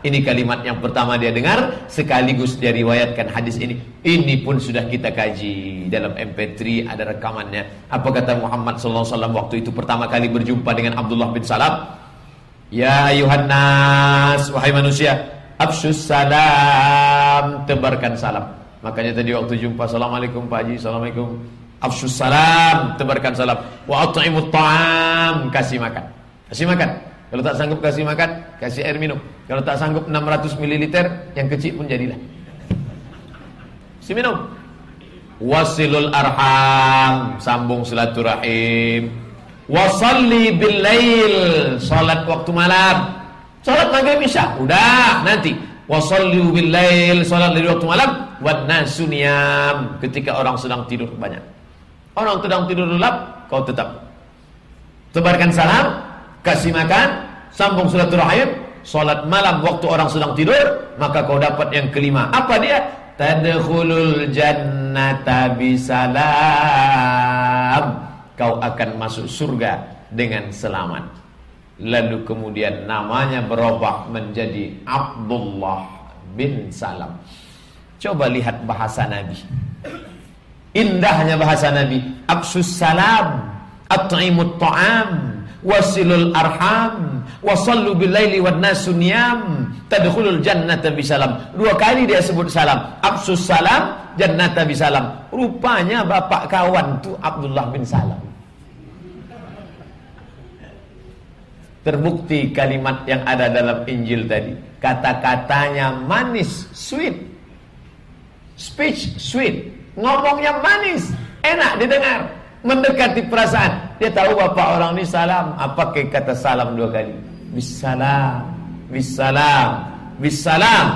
ini kalimat yang pertama dia dengar sekaligus dia riwayatkan hadis ini. Ini pun sudah kita kaji dalam MP3 ada rekamannya. Apa kata Muhammad sallallahu alaihi wasallam waktu itu pertama kali berjumpa dengan Abdullah bin Salam? Ya ayuhan nas, wahai manusia, afsus salam, tebarkan salam. Makanya tadi waktu jumpa Assalamualaikum Pak Haji, Assalamualaikum Afsus salam, tebarkan salam Wa ta'am, kasih makan Kasih makan kalau tak sanggup kasih makan, kasih air minum. Kalau tak sanggup 600 ml, yang kecil pun jadilah. Si minum. Wasilul arham, sambung silaturahim. Wasalli bil lail, salat waktu malam. Salat maghrib isya, udah nanti. Wasalli bil lail, salat dari waktu malam. Wan nasuniyam, ketika orang sedang tidur banyak. Orang sedang tidur lelap, kau tetap. Tebarkan salam, kasih makan, sambung silaturahim, salat malam waktu orang sedang tidur, maka kau dapat yang kelima. Apa dia? Tadkhulul jannata bisalam. Kau akan masuk surga dengan selamat. Lalu kemudian namanya berubah menjadi Abdullah bin Salam. Coba lihat bahasa Nabi. Indahnya bahasa Nabi. Absus salam. At'imut ta'am wasilul arham. Wasallu bilaili wan nasu niyam. Tadkhulul jannata bisalam dua kali dia sebut salam. Absus salam jannata bisalam rupanya bapak kawan tu Abdullah bin Salam. Terbukti kalimat yang ada dalam Injil tadi. Kata-katanya manis sweet. Speech sweet. Ngomongnya manis. Enak didengar mendekati perasaan. Dia tahu bapak orang ini salam. Apa kata salam dua kali? Bisalam, bisalam, bisalam.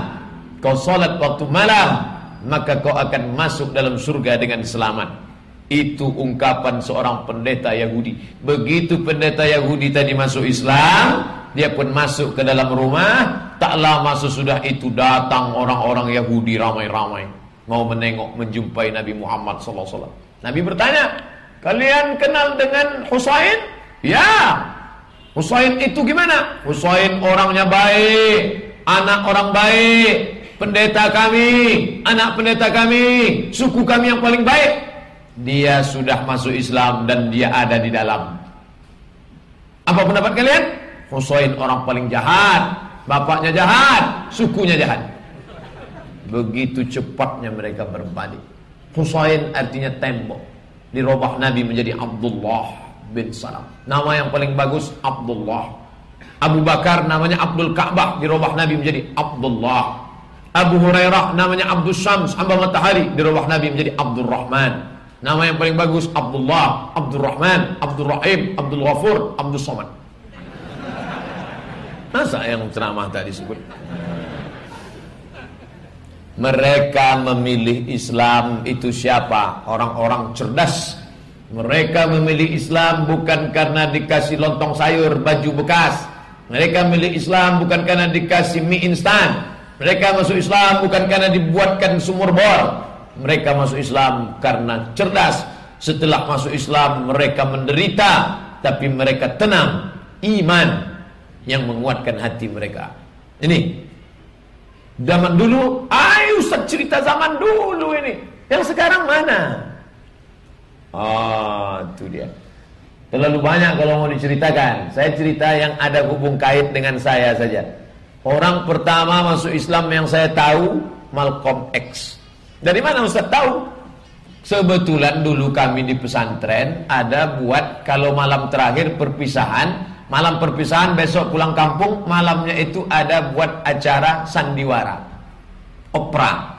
Kau solat waktu malam, maka kau akan masuk dalam surga dengan selamat. Itu ungkapan seorang pendeta Yahudi. Begitu pendeta Yahudi tadi masuk Islam, dia pun masuk ke dalam rumah. Tak lama sesudah itu datang orang-orang Yahudi ramai-ramai mau menengok menjumpai Nabi Muhammad SAW. Nabi bertanya, Kalian kenal dengan Husain? Ya. Husain itu gimana? Husain orangnya baik, anak orang baik, pendeta kami, anak pendeta kami, suku kami yang paling baik. Dia sudah masuk Islam dan dia ada di dalam. Apa pendapat kalian? Husain orang paling jahat, bapaknya jahat, sukunya jahat. Begitu cepatnya mereka berbalik. Husain artinya tembok dirubah Nabi menjadi Abdullah bin Salam. Nama yang paling bagus Abdullah. Abu Bakar namanya Abdul Ka'bah dirubah Nabi menjadi Abdullah. Abu Hurairah namanya Abdul Syams, hamba matahari dirubah Nabi menjadi Abdul Rahman. Nama yang paling bagus Abdullah, Abdul Rahman, Abdul Rahim, Abdul Ghafur, Abdul Somad. Masa yang ceramah tadi sebut? Mereka memilih Islam itu siapa? Orang-orang cerdas Mereka memilih Islam bukan karena dikasih lontong sayur, baju bekas. Mereka memilih Islam bukan karena dikasih mie instan. Mereka masuk Islam bukan karena dibuatkan sumur bor. Mereka masuk Islam karena cerdas. Setelah masuk Islam mereka menderita, tapi mereka tenang. Iman yang menguatkan hati mereka. Ini zaman dulu, ayo Ustaz cerita zaman dulu ini. Yang sekarang mana? Ah, itu dia. Terlalu banyak kalau mau diceritakan. Saya cerita yang ada hubung kait dengan saya saja. Orang pertama masuk Islam yang saya tahu Malcolm X. Dari mana Ustaz tahu? Sebetulan dulu kami di pesantren ada buat kalau malam terakhir perpisahan, malam perpisahan besok pulang kampung, malamnya itu ada buat acara sandiwara. Opera.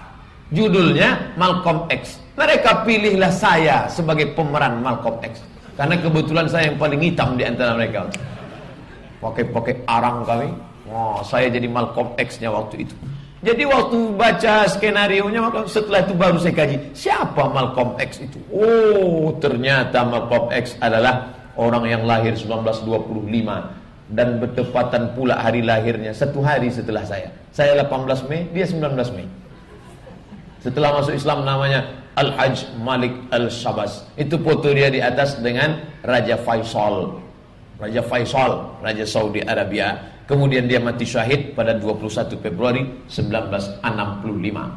Judulnya Malcolm X. Mereka pilihlah saya sebagai pemeran Malcolm X. Karena kebetulan saya yang paling hitam di antara mereka. Pakai-pakai arang kami. Oh, saya jadi Malcolm X-nya waktu itu. Jadi waktu baca skenario-nya setelah itu baru saya kaji siapa Malcolm X itu. Oh, ternyata Malcolm X adalah orang yang lahir 1925 dan bertepatan pula hari lahirnya satu hari setelah saya. Saya 18 Mei, dia 19 Mei. Setelah masuk Islam namanya Al-Hajj Malik Al-Sabas. Itu foto dia di atas dengan Raja Faisal. Raja Faisal, Raja Saudi Arabia. Kemudian dia mati syahid pada 21 Februari 1965.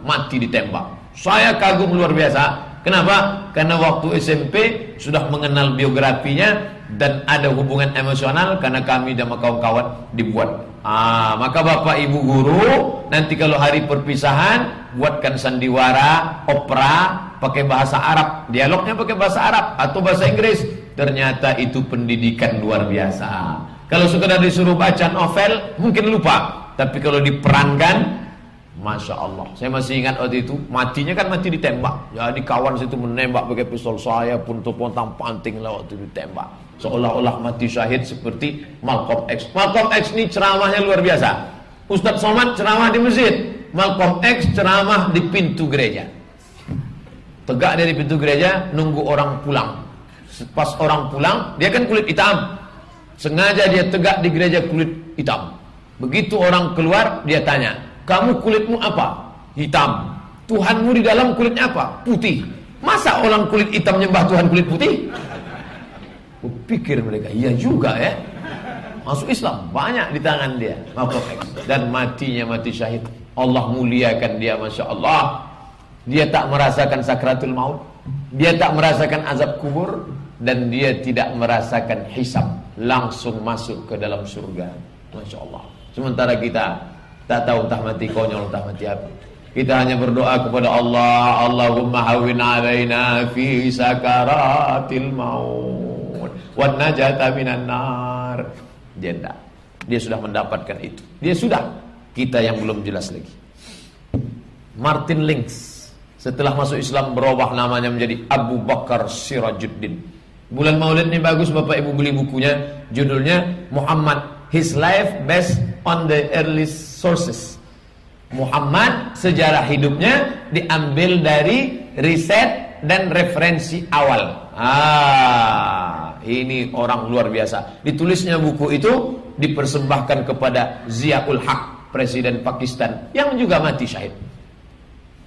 Mati ditembak. Saya kagum luar biasa. Kenapa? Karena waktu SMP sudah mengenal biografinya dan ada hubungan emosional karena kami dan kawan-kawan dibuat. Ah, maka Bapak Ibu guru nanti kalau hari perpisahan buatkan sandiwara, opera pakai bahasa Arab, dialognya pakai bahasa Arab atau bahasa Inggris. Ternyata itu pendidikan luar biasa. Kalau sekedar disuruh baca novel mungkin lupa, tapi kalau diperankan Masya Allah Saya masih ingat waktu itu Matinya kan mati ditembak. Jadi kawan situ menembak pakai pistol Saya pun pontang panting lah waktu ditembak. Seolah-olah mati syahid seperti Malcolm X. Malcolm X ini ceramahnya luar biasa. Ustadz Somad ceramah di masjid. Malcolm X ceramah di pintu gereja. Tegak dari pintu gereja Nunggu orang pulang. Pas orang pulang Dia kan kulit hitam. Sengaja dia tegak di gereja kulit hitam. Begitu orang keluar Dia tanya kamu kulitmu apa? Hitam. Tuhanmu di dalam kulitnya apa? Putih. Masa orang kulit hitam nyembah Tuhan kulit putih? Pikir mereka, iya juga ya. Masuk Islam banyak di tangan dia. Dan matinya mati syahid. Allah muliakan dia Masya Allah. Dia tak merasakan sakratul maut. Dia tak merasakan azab kubur. Dan dia tidak merasakan hisab. Langsung masuk ke dalam surga. Masya Allah. Sementara kita Tak tahu entah mati konyol entah mati apa. Kita hanya berdoa kepada Allah, Allahumma hawin alaina fi sakaratil maut wan najata minan nar. Dia enggak. Dia sudah mendapatkan itu. Dia sudah. Kita yang belum jelas lagi. Martin Links setelah masuk Islam berubah namanya menjadi Abu Bakar Sirajuddin. Bulan Maulid ini bagus Bapak Ibu beli bukunya, judulnya Muhammad His Life Based on the Earliest sources. Muhammad sejarah hidupnya diambil dari riset dan referensi awal. Ah, ini orang luar biasa. Ditulisnya buku itu dipersembahkan kepada Ziaul Haq, presiden Pakistan yang juga mati syahid.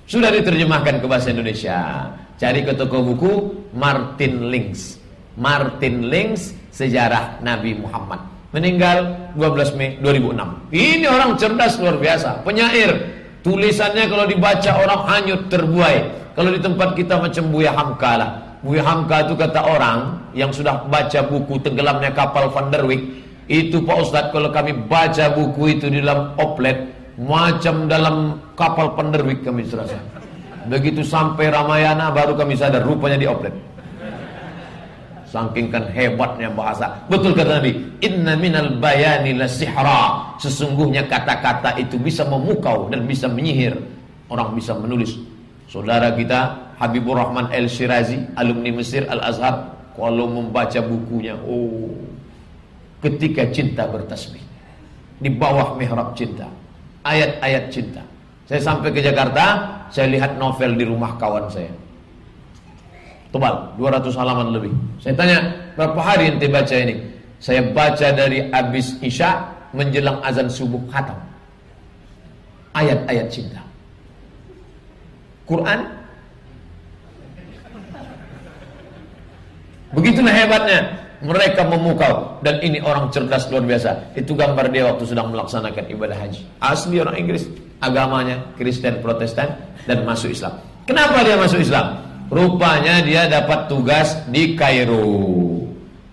Sudah diterjemahkan ke bahasa Indonesia. Cari ke toko buku Martin Links. Martin Links Sejarah Nabi Muhammad meninggal 12 Mei 2006. Ini orang cerdas luar biasa, penyair. Tulisannya kalau dibaca orang hanyut terbuai. Kalau di tempat kita macam Buya Hamka lah. Buya Hamka itu kata orang yang sudah baca buku tenggelamnya kapal Van der Wijk. Itu Pak Ustadz kalau kami baca buku itu di dalam oplet macam dalam kapal Van der Wijk kami serasa. Begitu sampai Ramayana baru kami sadar rupanya di oplet. Saking kan hebatnya bahasa. Betul kata Nabi, "Inna minal bayani lasihra." Sesungguhnya kata-kata itu bisa memukau dan bisa menyihir. Orang bisa menulis. Saudara kita Habibur Rahman El Shirazi, alumni Mesir Al Azhar, kalau membaca bukunya, oh, ketika cinta bertasbih di bawah mihrab cinta, ayat-ayat cinta. Saya sampai ke Jakarta, saya lihat novel di rumah kawan saya. Tebal, 200 halaman lebih. Saya tanya, berapa hari ente baca ini? Saya baca dari habis Isya menjelang azan subuh khatam. Ayat-ayat cinta. Quran Begitulah hebatnya mereka memukau dan ini orang cerdas luar biasa. Itu gambar dia waktu sedang melaksanakan ibadah haji. Asli orang Inggris, agamanya Kristen Protestan dan masuk Islam. Kenapa dia masuk Islam? Rupanya dia dapat tugas di Kairo.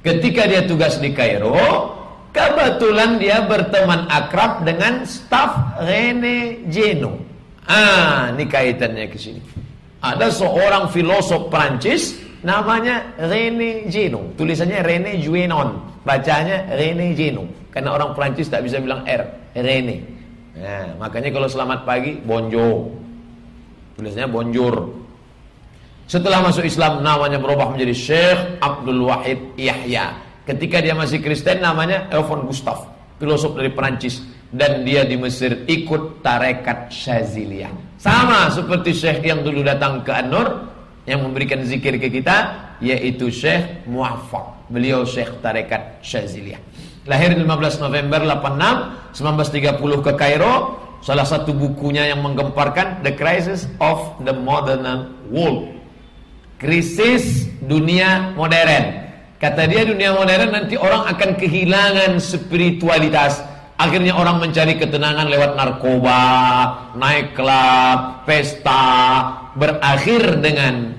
Ketika dia tugas di Kairo, kebetulan dia berteman akrab dengan staf Rene Geno. Ah, ini kaitannya ke sini. Ada seorang filosof Prancis namanya René Geno. Tulisannya René Guénon, bacanya René Geno. Karena orang Prancis tak bisa bilang R, René. Nah, makanya kalau selamat pagi bonjour. Tulisannya bonjour. Setelah masuk Islam namanya berubah menjadi Syekh Abdul Wahid Yahya. Ketika dia masih Kristen namanya Elfon Gustav, filosof dari Prancis dan dia di Mesir ikut tarekat Syaziliyah. Sama seperti Syekh yang dulu datang ke An-Nur yang memberikan zikir ke kita yaitu Syekh Muaffaq. Beliau Syekh tarekat Syaziliyah. Lahir 15 November 86, 1930 ke Kairo. Salah satu bukunya yang menggemparkan The Crisis of the Modern World. Krisis dunia modern. Kata dia dunia modern nanti orang akan kehilangan spiritualitas. Akhirnya orang mencari ketenangan lewat narkoba, naik klub, pesta, berakhir dengan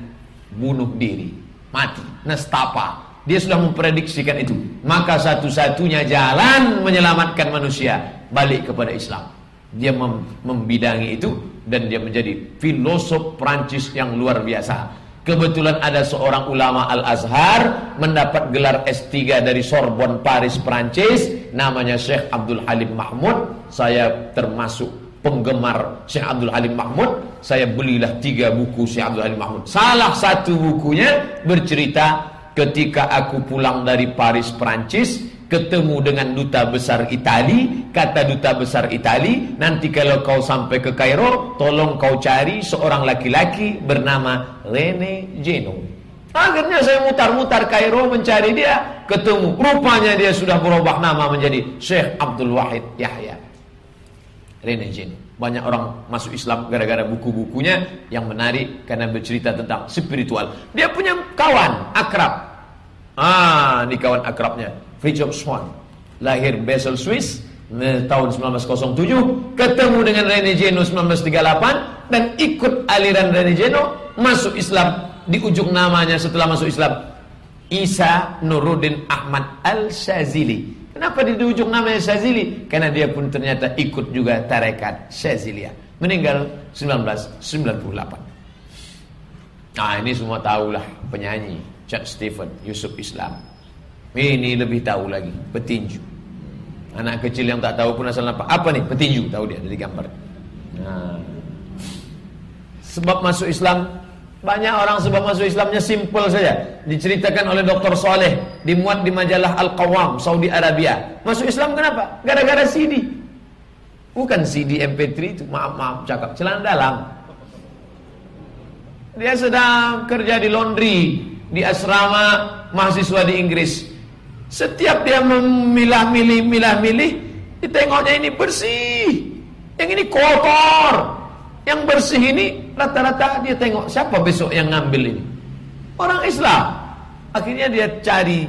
bunuh diri, mati, nestapa. Dia sudah memprediksikan itu. Maka satu-satunya jalan menyelamatkan manusia balik kepada Islam. Dia mem membidangi itu dan dia menjadi filosof Prancis yang luar biasa. Kebetulan ada seorang ulama Al-Azhar mendapat gelar S3 dari Sorbonne Paris Prancis namanya Syekh Abdul Halim Mahmud. Saya termasuk penggemar Syekh Abdul Halim Mahmud. Saya belilah tiga buku Syekh Abdul Halim Mahmud. Salah satu bukunya bercerita ketika aku pulang dari Paris Prancis ketemu dengan duta besar Itali, kata duta besar Itali, nanti kalau kau sampai ke Kairo, tolong kau cari seorang laki-laki bernama Rene Geno. Akhirnya saya mutar-mutar Kairo mencari dia, ketemu. Rupanya dia sudah berubah nama menjadi Syekh Abdul Wahid Yahya. Rene Geno. Banyak orang masuk Islam gara-gara buku-bukunya yang menarik karena bercerita tentang spiritual. Dia punya kawan, akrab. Ah, ini kawan akrabnya. Fridtjof Swan. Lahir Basel Swiss tahun 1907 ketemu dengan Rene Geno 1938 dan ikut aliran Rene Geno masuk Islam di ujung namanya setelah masuk Islam Isa Nuruddin Ahmad Al-Shazili. Kenapa di ujung namanya Shazili? Karena dia pun ternyata ikut juga tarekat Shaziliyah meninggal 1998 nah ini semua tahulah penyanyi Chuck Stephen Yusuf Islam ini lebih tahu lagi, petinju. Anak kecil yang tak tahu pun asal apa. Apa nih? Petinju, tahu dia dari gambar. Nah. Sebab masuk Islam banyak orang sebab masuk Islamnya simple saja. Diceritakan oleh Dr. Soleh, dimuat di majalah Al-Qawam, Saudi Arabia. Masuk Islam kenapa? Gara-gara CD. Bukan CD MP3 itu, maaf-maaf cakap, celana dalam. Dia sedang kerja di laundry di asrama mahasiswa di Inggris. Setiap dia memilah-milih, milah-milih, ditengoknya ini bersih, yang ini kotor. Yang bersih ini rata-rata dia tengok siapa besok yang ngambil ini. Orang Islam. Akhirnya dia cari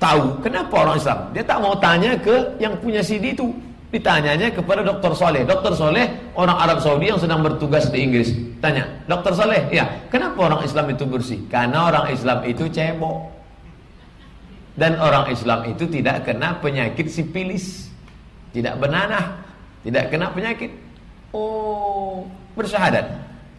tahu kenapa orang Islam. Dia tak mau tanya ke yang punya CD itu. Ditanyanya kepada Dr. Soleh. Dr. Soleh orang Arab Saudi yang sedang bertugas di Inggris. Tanya, Dr. Soleh, ya kenapa orang Islam itu bersih? Karena orang Islam itu cebok. Dan orang Islam itu tidak kena penyakit sipilis. Tidak benanah. Tidak kena penyakit. Oh, bersyahadat.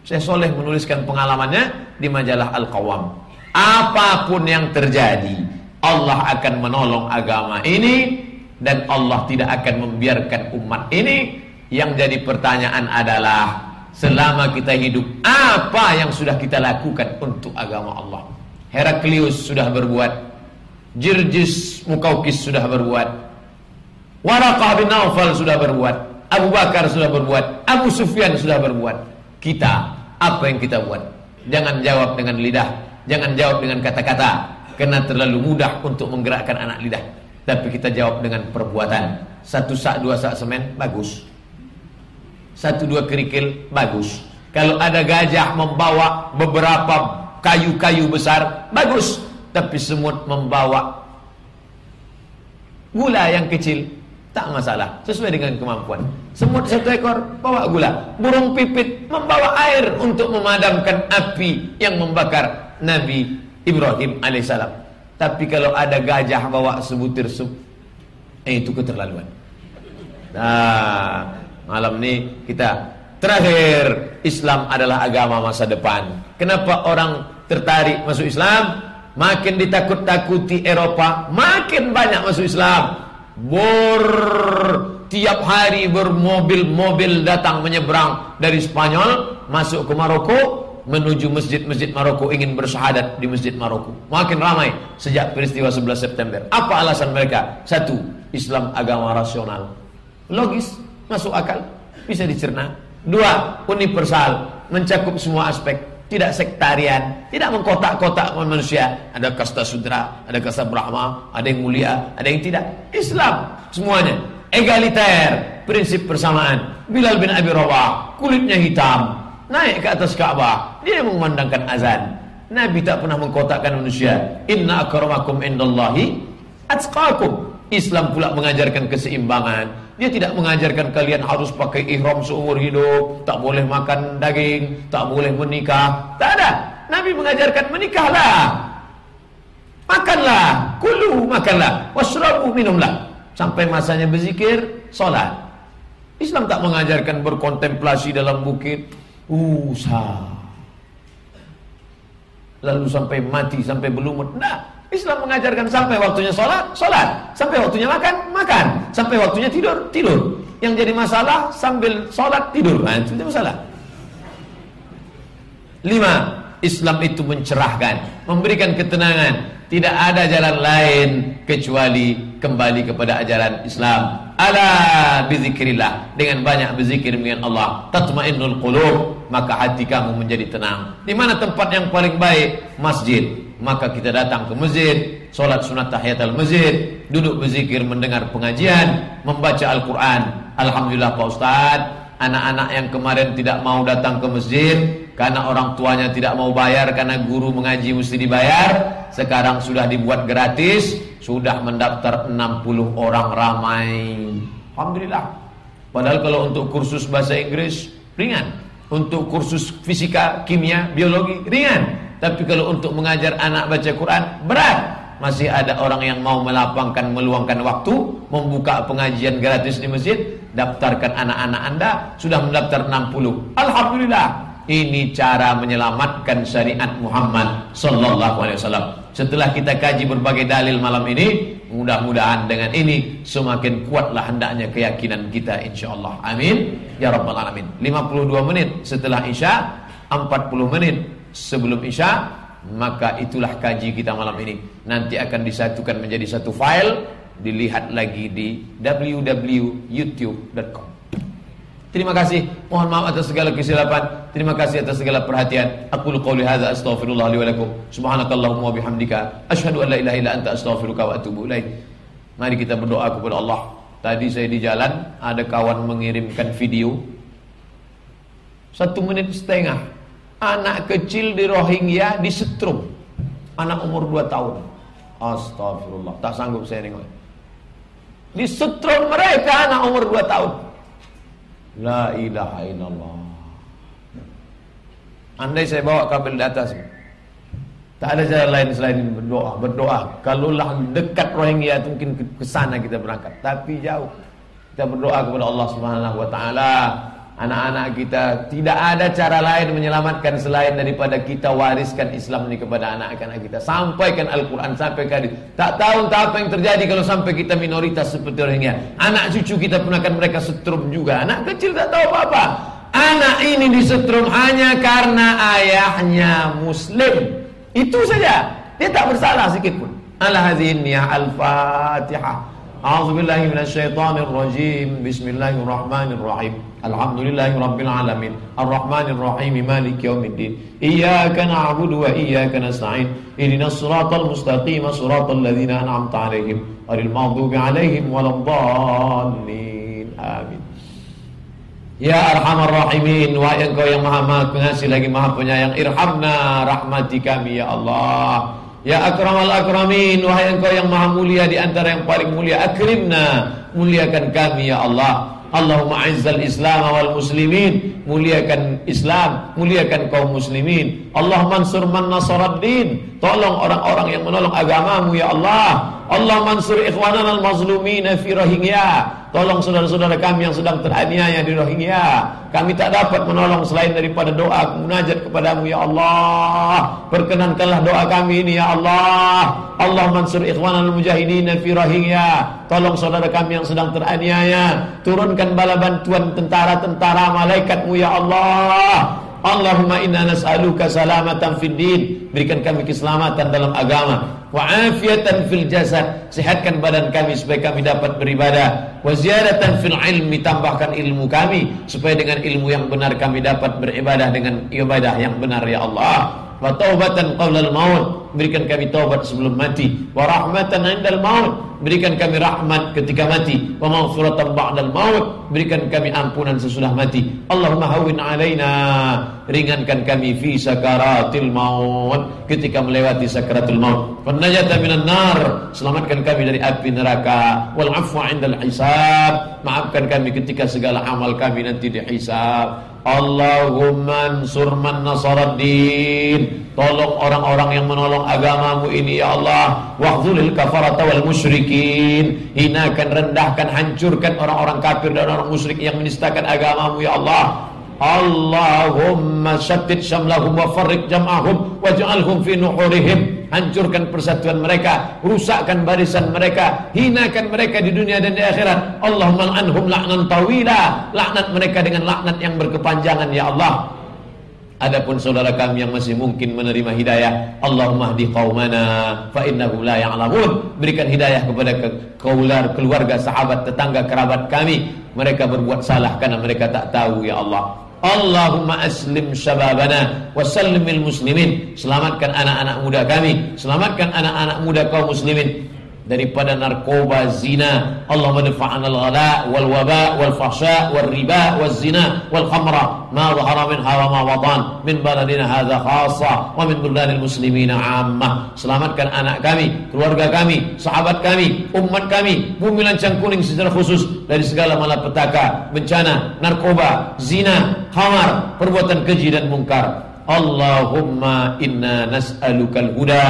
Saya soleh menuliskan pengalamannya di majalah Al-Qawam. Apa pun yang terjadi, Allah akan menolong agama ini dan Allah tidak akan membiarkan umat ini. Yang jadi pertanyaan adalah selama kita hidup apa yang sudah kita lakukan untuk agama Allah? Heraklius sudah berbuat Jirjis Mukaukis sudah berbuat Waraqah bin Naufal sudah berbuat Abu Bakar sudah berbuat Abu Sufyan sudah berbuat Kita, apa yang kita buat? Jangan jawab dengan lidah Jangan jawab dengan kata-kata karena terlalu mudah untuk menggerakkan anak lidah. Tapi kita jawab dengan perbuatan. Satu sak dua sak semen bagus. Satu dua kerikil bagus. Kalau ada gajah membawa beberapa kayu-kayu besar bagus. Tapi semut membawa gula yang kecil tak masalah sesuai dengan kemampuan. Semut satu ekor bawa gula, burung pipit membawa air untuk memadamkan api yang membakar Nabi Ibrahim alaihissalam. Tapi kalau ada gajah bawa sebutir sup, eh, itu keterlaluan. Nah, malam ini kita terakhir Islam adalah agama masa depan. Kenapa orang tertarik masuk Islam? Makin ditakut-takuti Eropa, makin banyak masuk Islam. Bor tiap hari bermobil-mobil datang menyeberang dari Spanyol masuk ke Maroko menuju masjid-masjid Maroko ingin bersyahadat di masjid Maroko. Makin ramai sejak peristiwa 11 September. Apa alasan mereka? Satu, Islam agama rasional. Logis, masuk akal, bisa dicerna. Dua, universal, mencakup semua aspek tidak sektarian, tidak mengkotak-kotak manusia. Ada kasta sudra, ada kasta brahma, ada yang mulia, ada yang tidak. Islam semuanya egaliter, prinsip persamaan. Bilal bin Abi Rabah, kulitnya hitam, naik ke atas Ka'bah, dia mengumandangkan azan. Nabi tak pernah mengkotakkan manusia. Inna akramakum indallahi atqakum. Islam pula mengajarkan keseimbangan. Dia tidak mengajarkan kalian harus pakai ihram seumur hidup, tak boleh makan daging, tak boleh menikah. Tak ada. Nabi mengajarkan menikahlah. Makanlah, kulu makanlah, wasrabu minumlah. Sampai masanya berzikir, solat. Islam tak mengajarkan berkontemplasi dalam bukit. Usah. Lalu sampai mati, sampai berlumut. Nah, Islam mengajarkan sampai waktunya sholat, sholat. Sampai waktunya makan, makan. Sampai waktunya tidur, tidur. Yang jadi masalah sambil sholat, tidur. Nah, itu masalah. Lima, Islam itu mencerahkan, memberikan ketenangan. Tidak ada jalan lain kecuali kembali kepada ajaran Islam. Ala bizikrillah dengan banyak berzikir dengan Allah tatmainnul qulub maka hati kamu menjadi tenang. Di mana tempat yang paling baik? Masjid maka kita datang ke masjid, solat sunat tahiyatul masjid, duduk berzikir, mendengar pengajian, membaca Al-Quran. Alhamdulillah Pak Ustaz, anak-anak yang kemarin tidak mau datang ke masjid karena orang tuanya tidak mau bayar karena guru mengaji mesti dibayar, sekarang sudah dibuat gratis, sudah mendaftar 60 orang ramai. Alhamdulillah. Padahal kalau untuk kursus bahasa Inggris ringan, untuk kursus fisika, kimia, biologi ringan. Tapi kalau untuk mengajar anak baca Quran berat. Masih ada orang yang mau melapangkan, meluangkan waktu, membuka pengajian gratis di masjid, daftarkan anak-anak Anda, sudah mendaftar 60. Alhamdulillah. Ini cara menyelamatkan syariat Muhammad sallallahu alaihi wasallam. Setelah kita kaji berbagai dalil malam ini, mudah-mudahan dengan ini semakin kuatlah hendaknya keyakinan kita insyaallah. Amin ya rabbal alamin. 52 menit setelah Isya, 40 menit sebelum Isya maka itulah kaji kita malam ini nanti akan disatukan menjadi satu file dilihat lagi di www.youtube.com Terima kasih. Mohon maaf atas segala kesilapan. Terima kasih atas segala perhatian. Aku qouli hadza astaghfirullah li wa lakum. Subhanakallahumma wa bihamdika asyhadu an la ilaha illa anta astaghfiruka wa atubu ilaik. Mari kita berdoa kepada Allah. Tadi saya di jalan ada kawan mengirimkan video satu menit setengah anak kecil di Rohingya disetrum. Anak umur 2 tahun. Astagfirullah, tak sanggup saya nengok. Disetrum mereka anak umur 2 tahun. La ilaha illallah. Andai saya bawa kabel di atas, tak ada jalan lain selain berdoa. Berdoa. Kalaulah dekat Rohingya mungkin ke sana kita berangkat. Tapi jauh. Kita berdoa kepada Allah Subhanahu Wa Taala Anak-anak kita tidak ada cara lain menyelamatkan selain daripada kita wariskan Islam ini kepada anak-anak kita. Sampaikan Al-Quran sampai kali. Tak tahu tak apa yang terjadi kalau sampai kita minoritas seperti orangnya. Anak cucu kita pun akan mereka setrum juga. Anak kecil tak tahu apa-apa. Anak ini disetrum hanya karena ayahnya Muslim. Itu saja. Dia tak bersalah sedikit pun. Al-Fatihah. أعوذ بالله من الشيطان الرجيم. بسم الله الرحمن الرحيم. الحمد لله رب العالمين. الرحمن الرحيم. مالك يوم الدين. إياك نعبد وإياك نستعين. إهدنا الصراط المستقيم. صراط الذين أنعمت عليهم. غير المغضوب عليهم ولا الضالين. آمين. يا أرحم الراحمين. Wahai engkau يا maha maha pengasih lagi maha penyayang. Irhamna rahmati Ya akramal akramin Wahai engkau yang maha mulia di antara yang paling mulia Akrimna Muliakan kami ya Allah. Allahumma azzal islam wal muslimin Muliakan Islam Muliakan kaum muslimin. Allah mansur man nasaraddin Tolong orang-orang yang menolong agamamu ya Allah. Allah mansur ikhwanan al-mazlumin fi Rohingya Tolong saudara-saudara kami yang sedang teraniaya di Rohingya. Kami tak dapat menolong selain daripada doa munajat kepadamu ya Allah. Perkenankanlah doa kami ini ya Allah. Allah mansur ikhwan al-mujahidin fi Rohingya. Tolong saudara kami yang sedang teraniaya. Turunkan bala bantuan tentara-tentara malaikatmu ya Allah. Allahumma inna nas'aluka salamatan fid din. Berikan kami keselamatan dalam agama wa afiatan fil jasad. Sehatkan badan kami supaya kami dapat beribadah. Wa ziyadatan fil ilmi. Tambahkan ilmu kami supaya dengan ilmu yang benar kami dapat beribadah dengan ibadah yang benar ya Allah wa taubatan qabla al-maut berikan kami taubat sebelum mati. Wa rahmatan 'indal maut. Berikan kami rahmat ketika mati. Wa maghfiratan ba'dal maut. Berikan kami ampunan sesudah mati. Allahumma hawwin 'alaina. Ringankan kami fi sakaratil maut. Ketika melewati sakaratul maut. Wa najata minan nar. Selamatkan kami dari api neraka. Wal 'afwa 'indal hisab. Maafkan kami ketika segala amal kami nanti dihisab Allahumma ansur man nasaraddin. Tolong orang-orang yang menolong agamamu ini ya Allah. Wahzulil kafarata wal musyrikin. Hinakan, rendahkan, hancurkan orang-orang kafir dan orang musyrik yang menistakan agamamu ya Allah. Allahumma syattid syamlahum wa farrik jam'ahum waj'alhum fi nuhurihim hancurkan persatuan mereka rusakkan barisan mereka hinakan mereka di dunia dan di akhirat Allahumma anhum la'nan tawila laknat mereka dengan laknat yang berkepanjangan ya Allah Adapun saudara kami yang masih mungkin menerima hidayah, Allahumma hdi qaumana fa innahum la ya'lamun. Berikan hidayah kepada keluarga, keluarga, sahabat, tetangga, kerabat kami. Mereka berbuat salah karena mereka tak tahu ya Allah. Allahumma aslim syababana wa sallimil muslimin. Selamatkan anak-anak muda kami, selamatkan anak-anak muda kaum muslimin daripada narkoba, zina. Allah madfa'an al-ghala wal waba wal fahsya wal riba wal zina wal khamra ma dhahara min hawa ma watan min baladina hadha khassa wa min buldanil muslimina ammah. Selamatkan anak kami, keluarga kami, sahabat kami, umat kami, bumi lancang kuning secara khusus dari segala malapetaka, bencana, narkoba, zina, khamar, perbuatan keji dan mungkar. Allahumma inna nas'alukal huda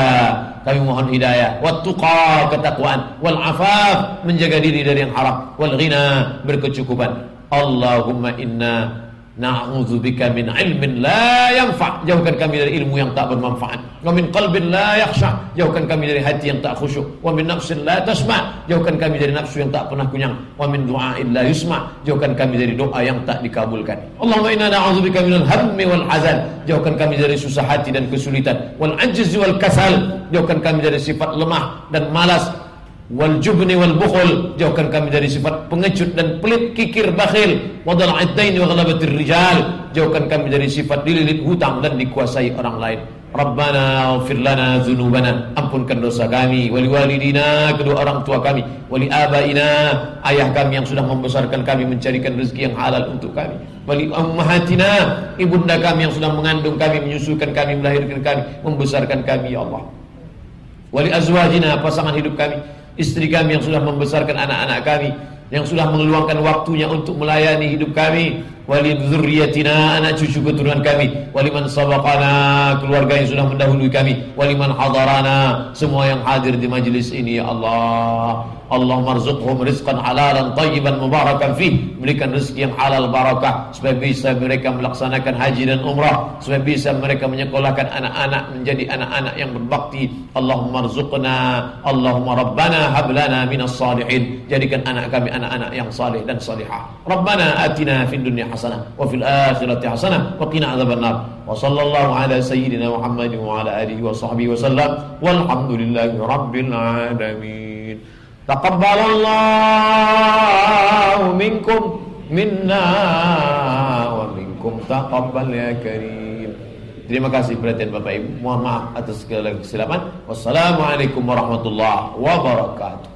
kami mohon hidayah wat tuqa ketakwaan. Wal afaf menjaga diri dari yang haram. Wal ghina berkecukupan. Allahumma inna Na'udzubika min ilmin la yanfa' Jauhkan kami dari ilmu yang tak bermanfaat. Wa min qalbin la yakhsha' Jauhkan kami dari hati yang tak khusyuk. Wa min nafsin la tasma' Jauhkan kami dari nafsu yang tak pernah kunyang Wa min du'ain la yusma' Jauhkan kami dari doa yang tak dikabulkan. Allahumma inna na'udzubika minal hammi wal hazan. Jauhkan kami dari susah hati dan kesulitan. Wal ajiz wal kasal. Jauhkan kami dari sifat lemah dan malas wal jubni wal bukhul. Jauhkan kami dari sifat pengecut dan pelit kikir bakhil. Wadal aitaini wa ghalabatir rijal. Jauhkan kami dari sifat dililit hutang dan dikuasai orang lain. Rabbana ighfir lana dzunubana ampunkan dosa kami. Wali walidina kedua orang tua kami. Wali abaina ayah kami yang sudah membesarkan kami mencarikan rezeki yang halal untuk kami. Wali ummahatina ibunda kami yang sudah mengandung kami menyusukan kami melahirkan kami membesarkan kami ya Allah. Wali azwajina pasangan hidup kami istri kami yang sudah membesarkan anak-anak kami yang sudah mengeluangkan waktunya untuk melayani hidup kami. Wali dzurriyyatina anak cucu keturunan kami. Waliman sabaqana keluarga yang sudah mendahului kami. Waliman hadarana semua yang hadir di majlis ini ya Allah Allah marzuqhum rizqan halalan tayyiban mubarakan fi berikan rezeki yang halal barakah supaya bisa mereka melaksanakan haji dan umrah supaya bisa mereka menyekolahkan anak-anak menjadi anak-anak yang berbakti. Allahumma marzuqna Allahumma rabbana hab lana minas salihin. Jadikan anak kami anak-anak yang saleh dan salihah. Rabbana atina fid dunya hasanah wa fil akhirati hasanah wa qina adzabannar. Wa sallallahu ala sayyidina Muhammad wa ala alihi wa sahbihi wa sallam. Walhamdulillahi rabbil alamin Taqabbalallahu minkum minna wa minkum taqabbal ya karim. Terima kasih perhatian Bapak Ibu. Mohon maaf atas segala kesilapan. Wassalamualaikum warahmatullahi wabarakatuh.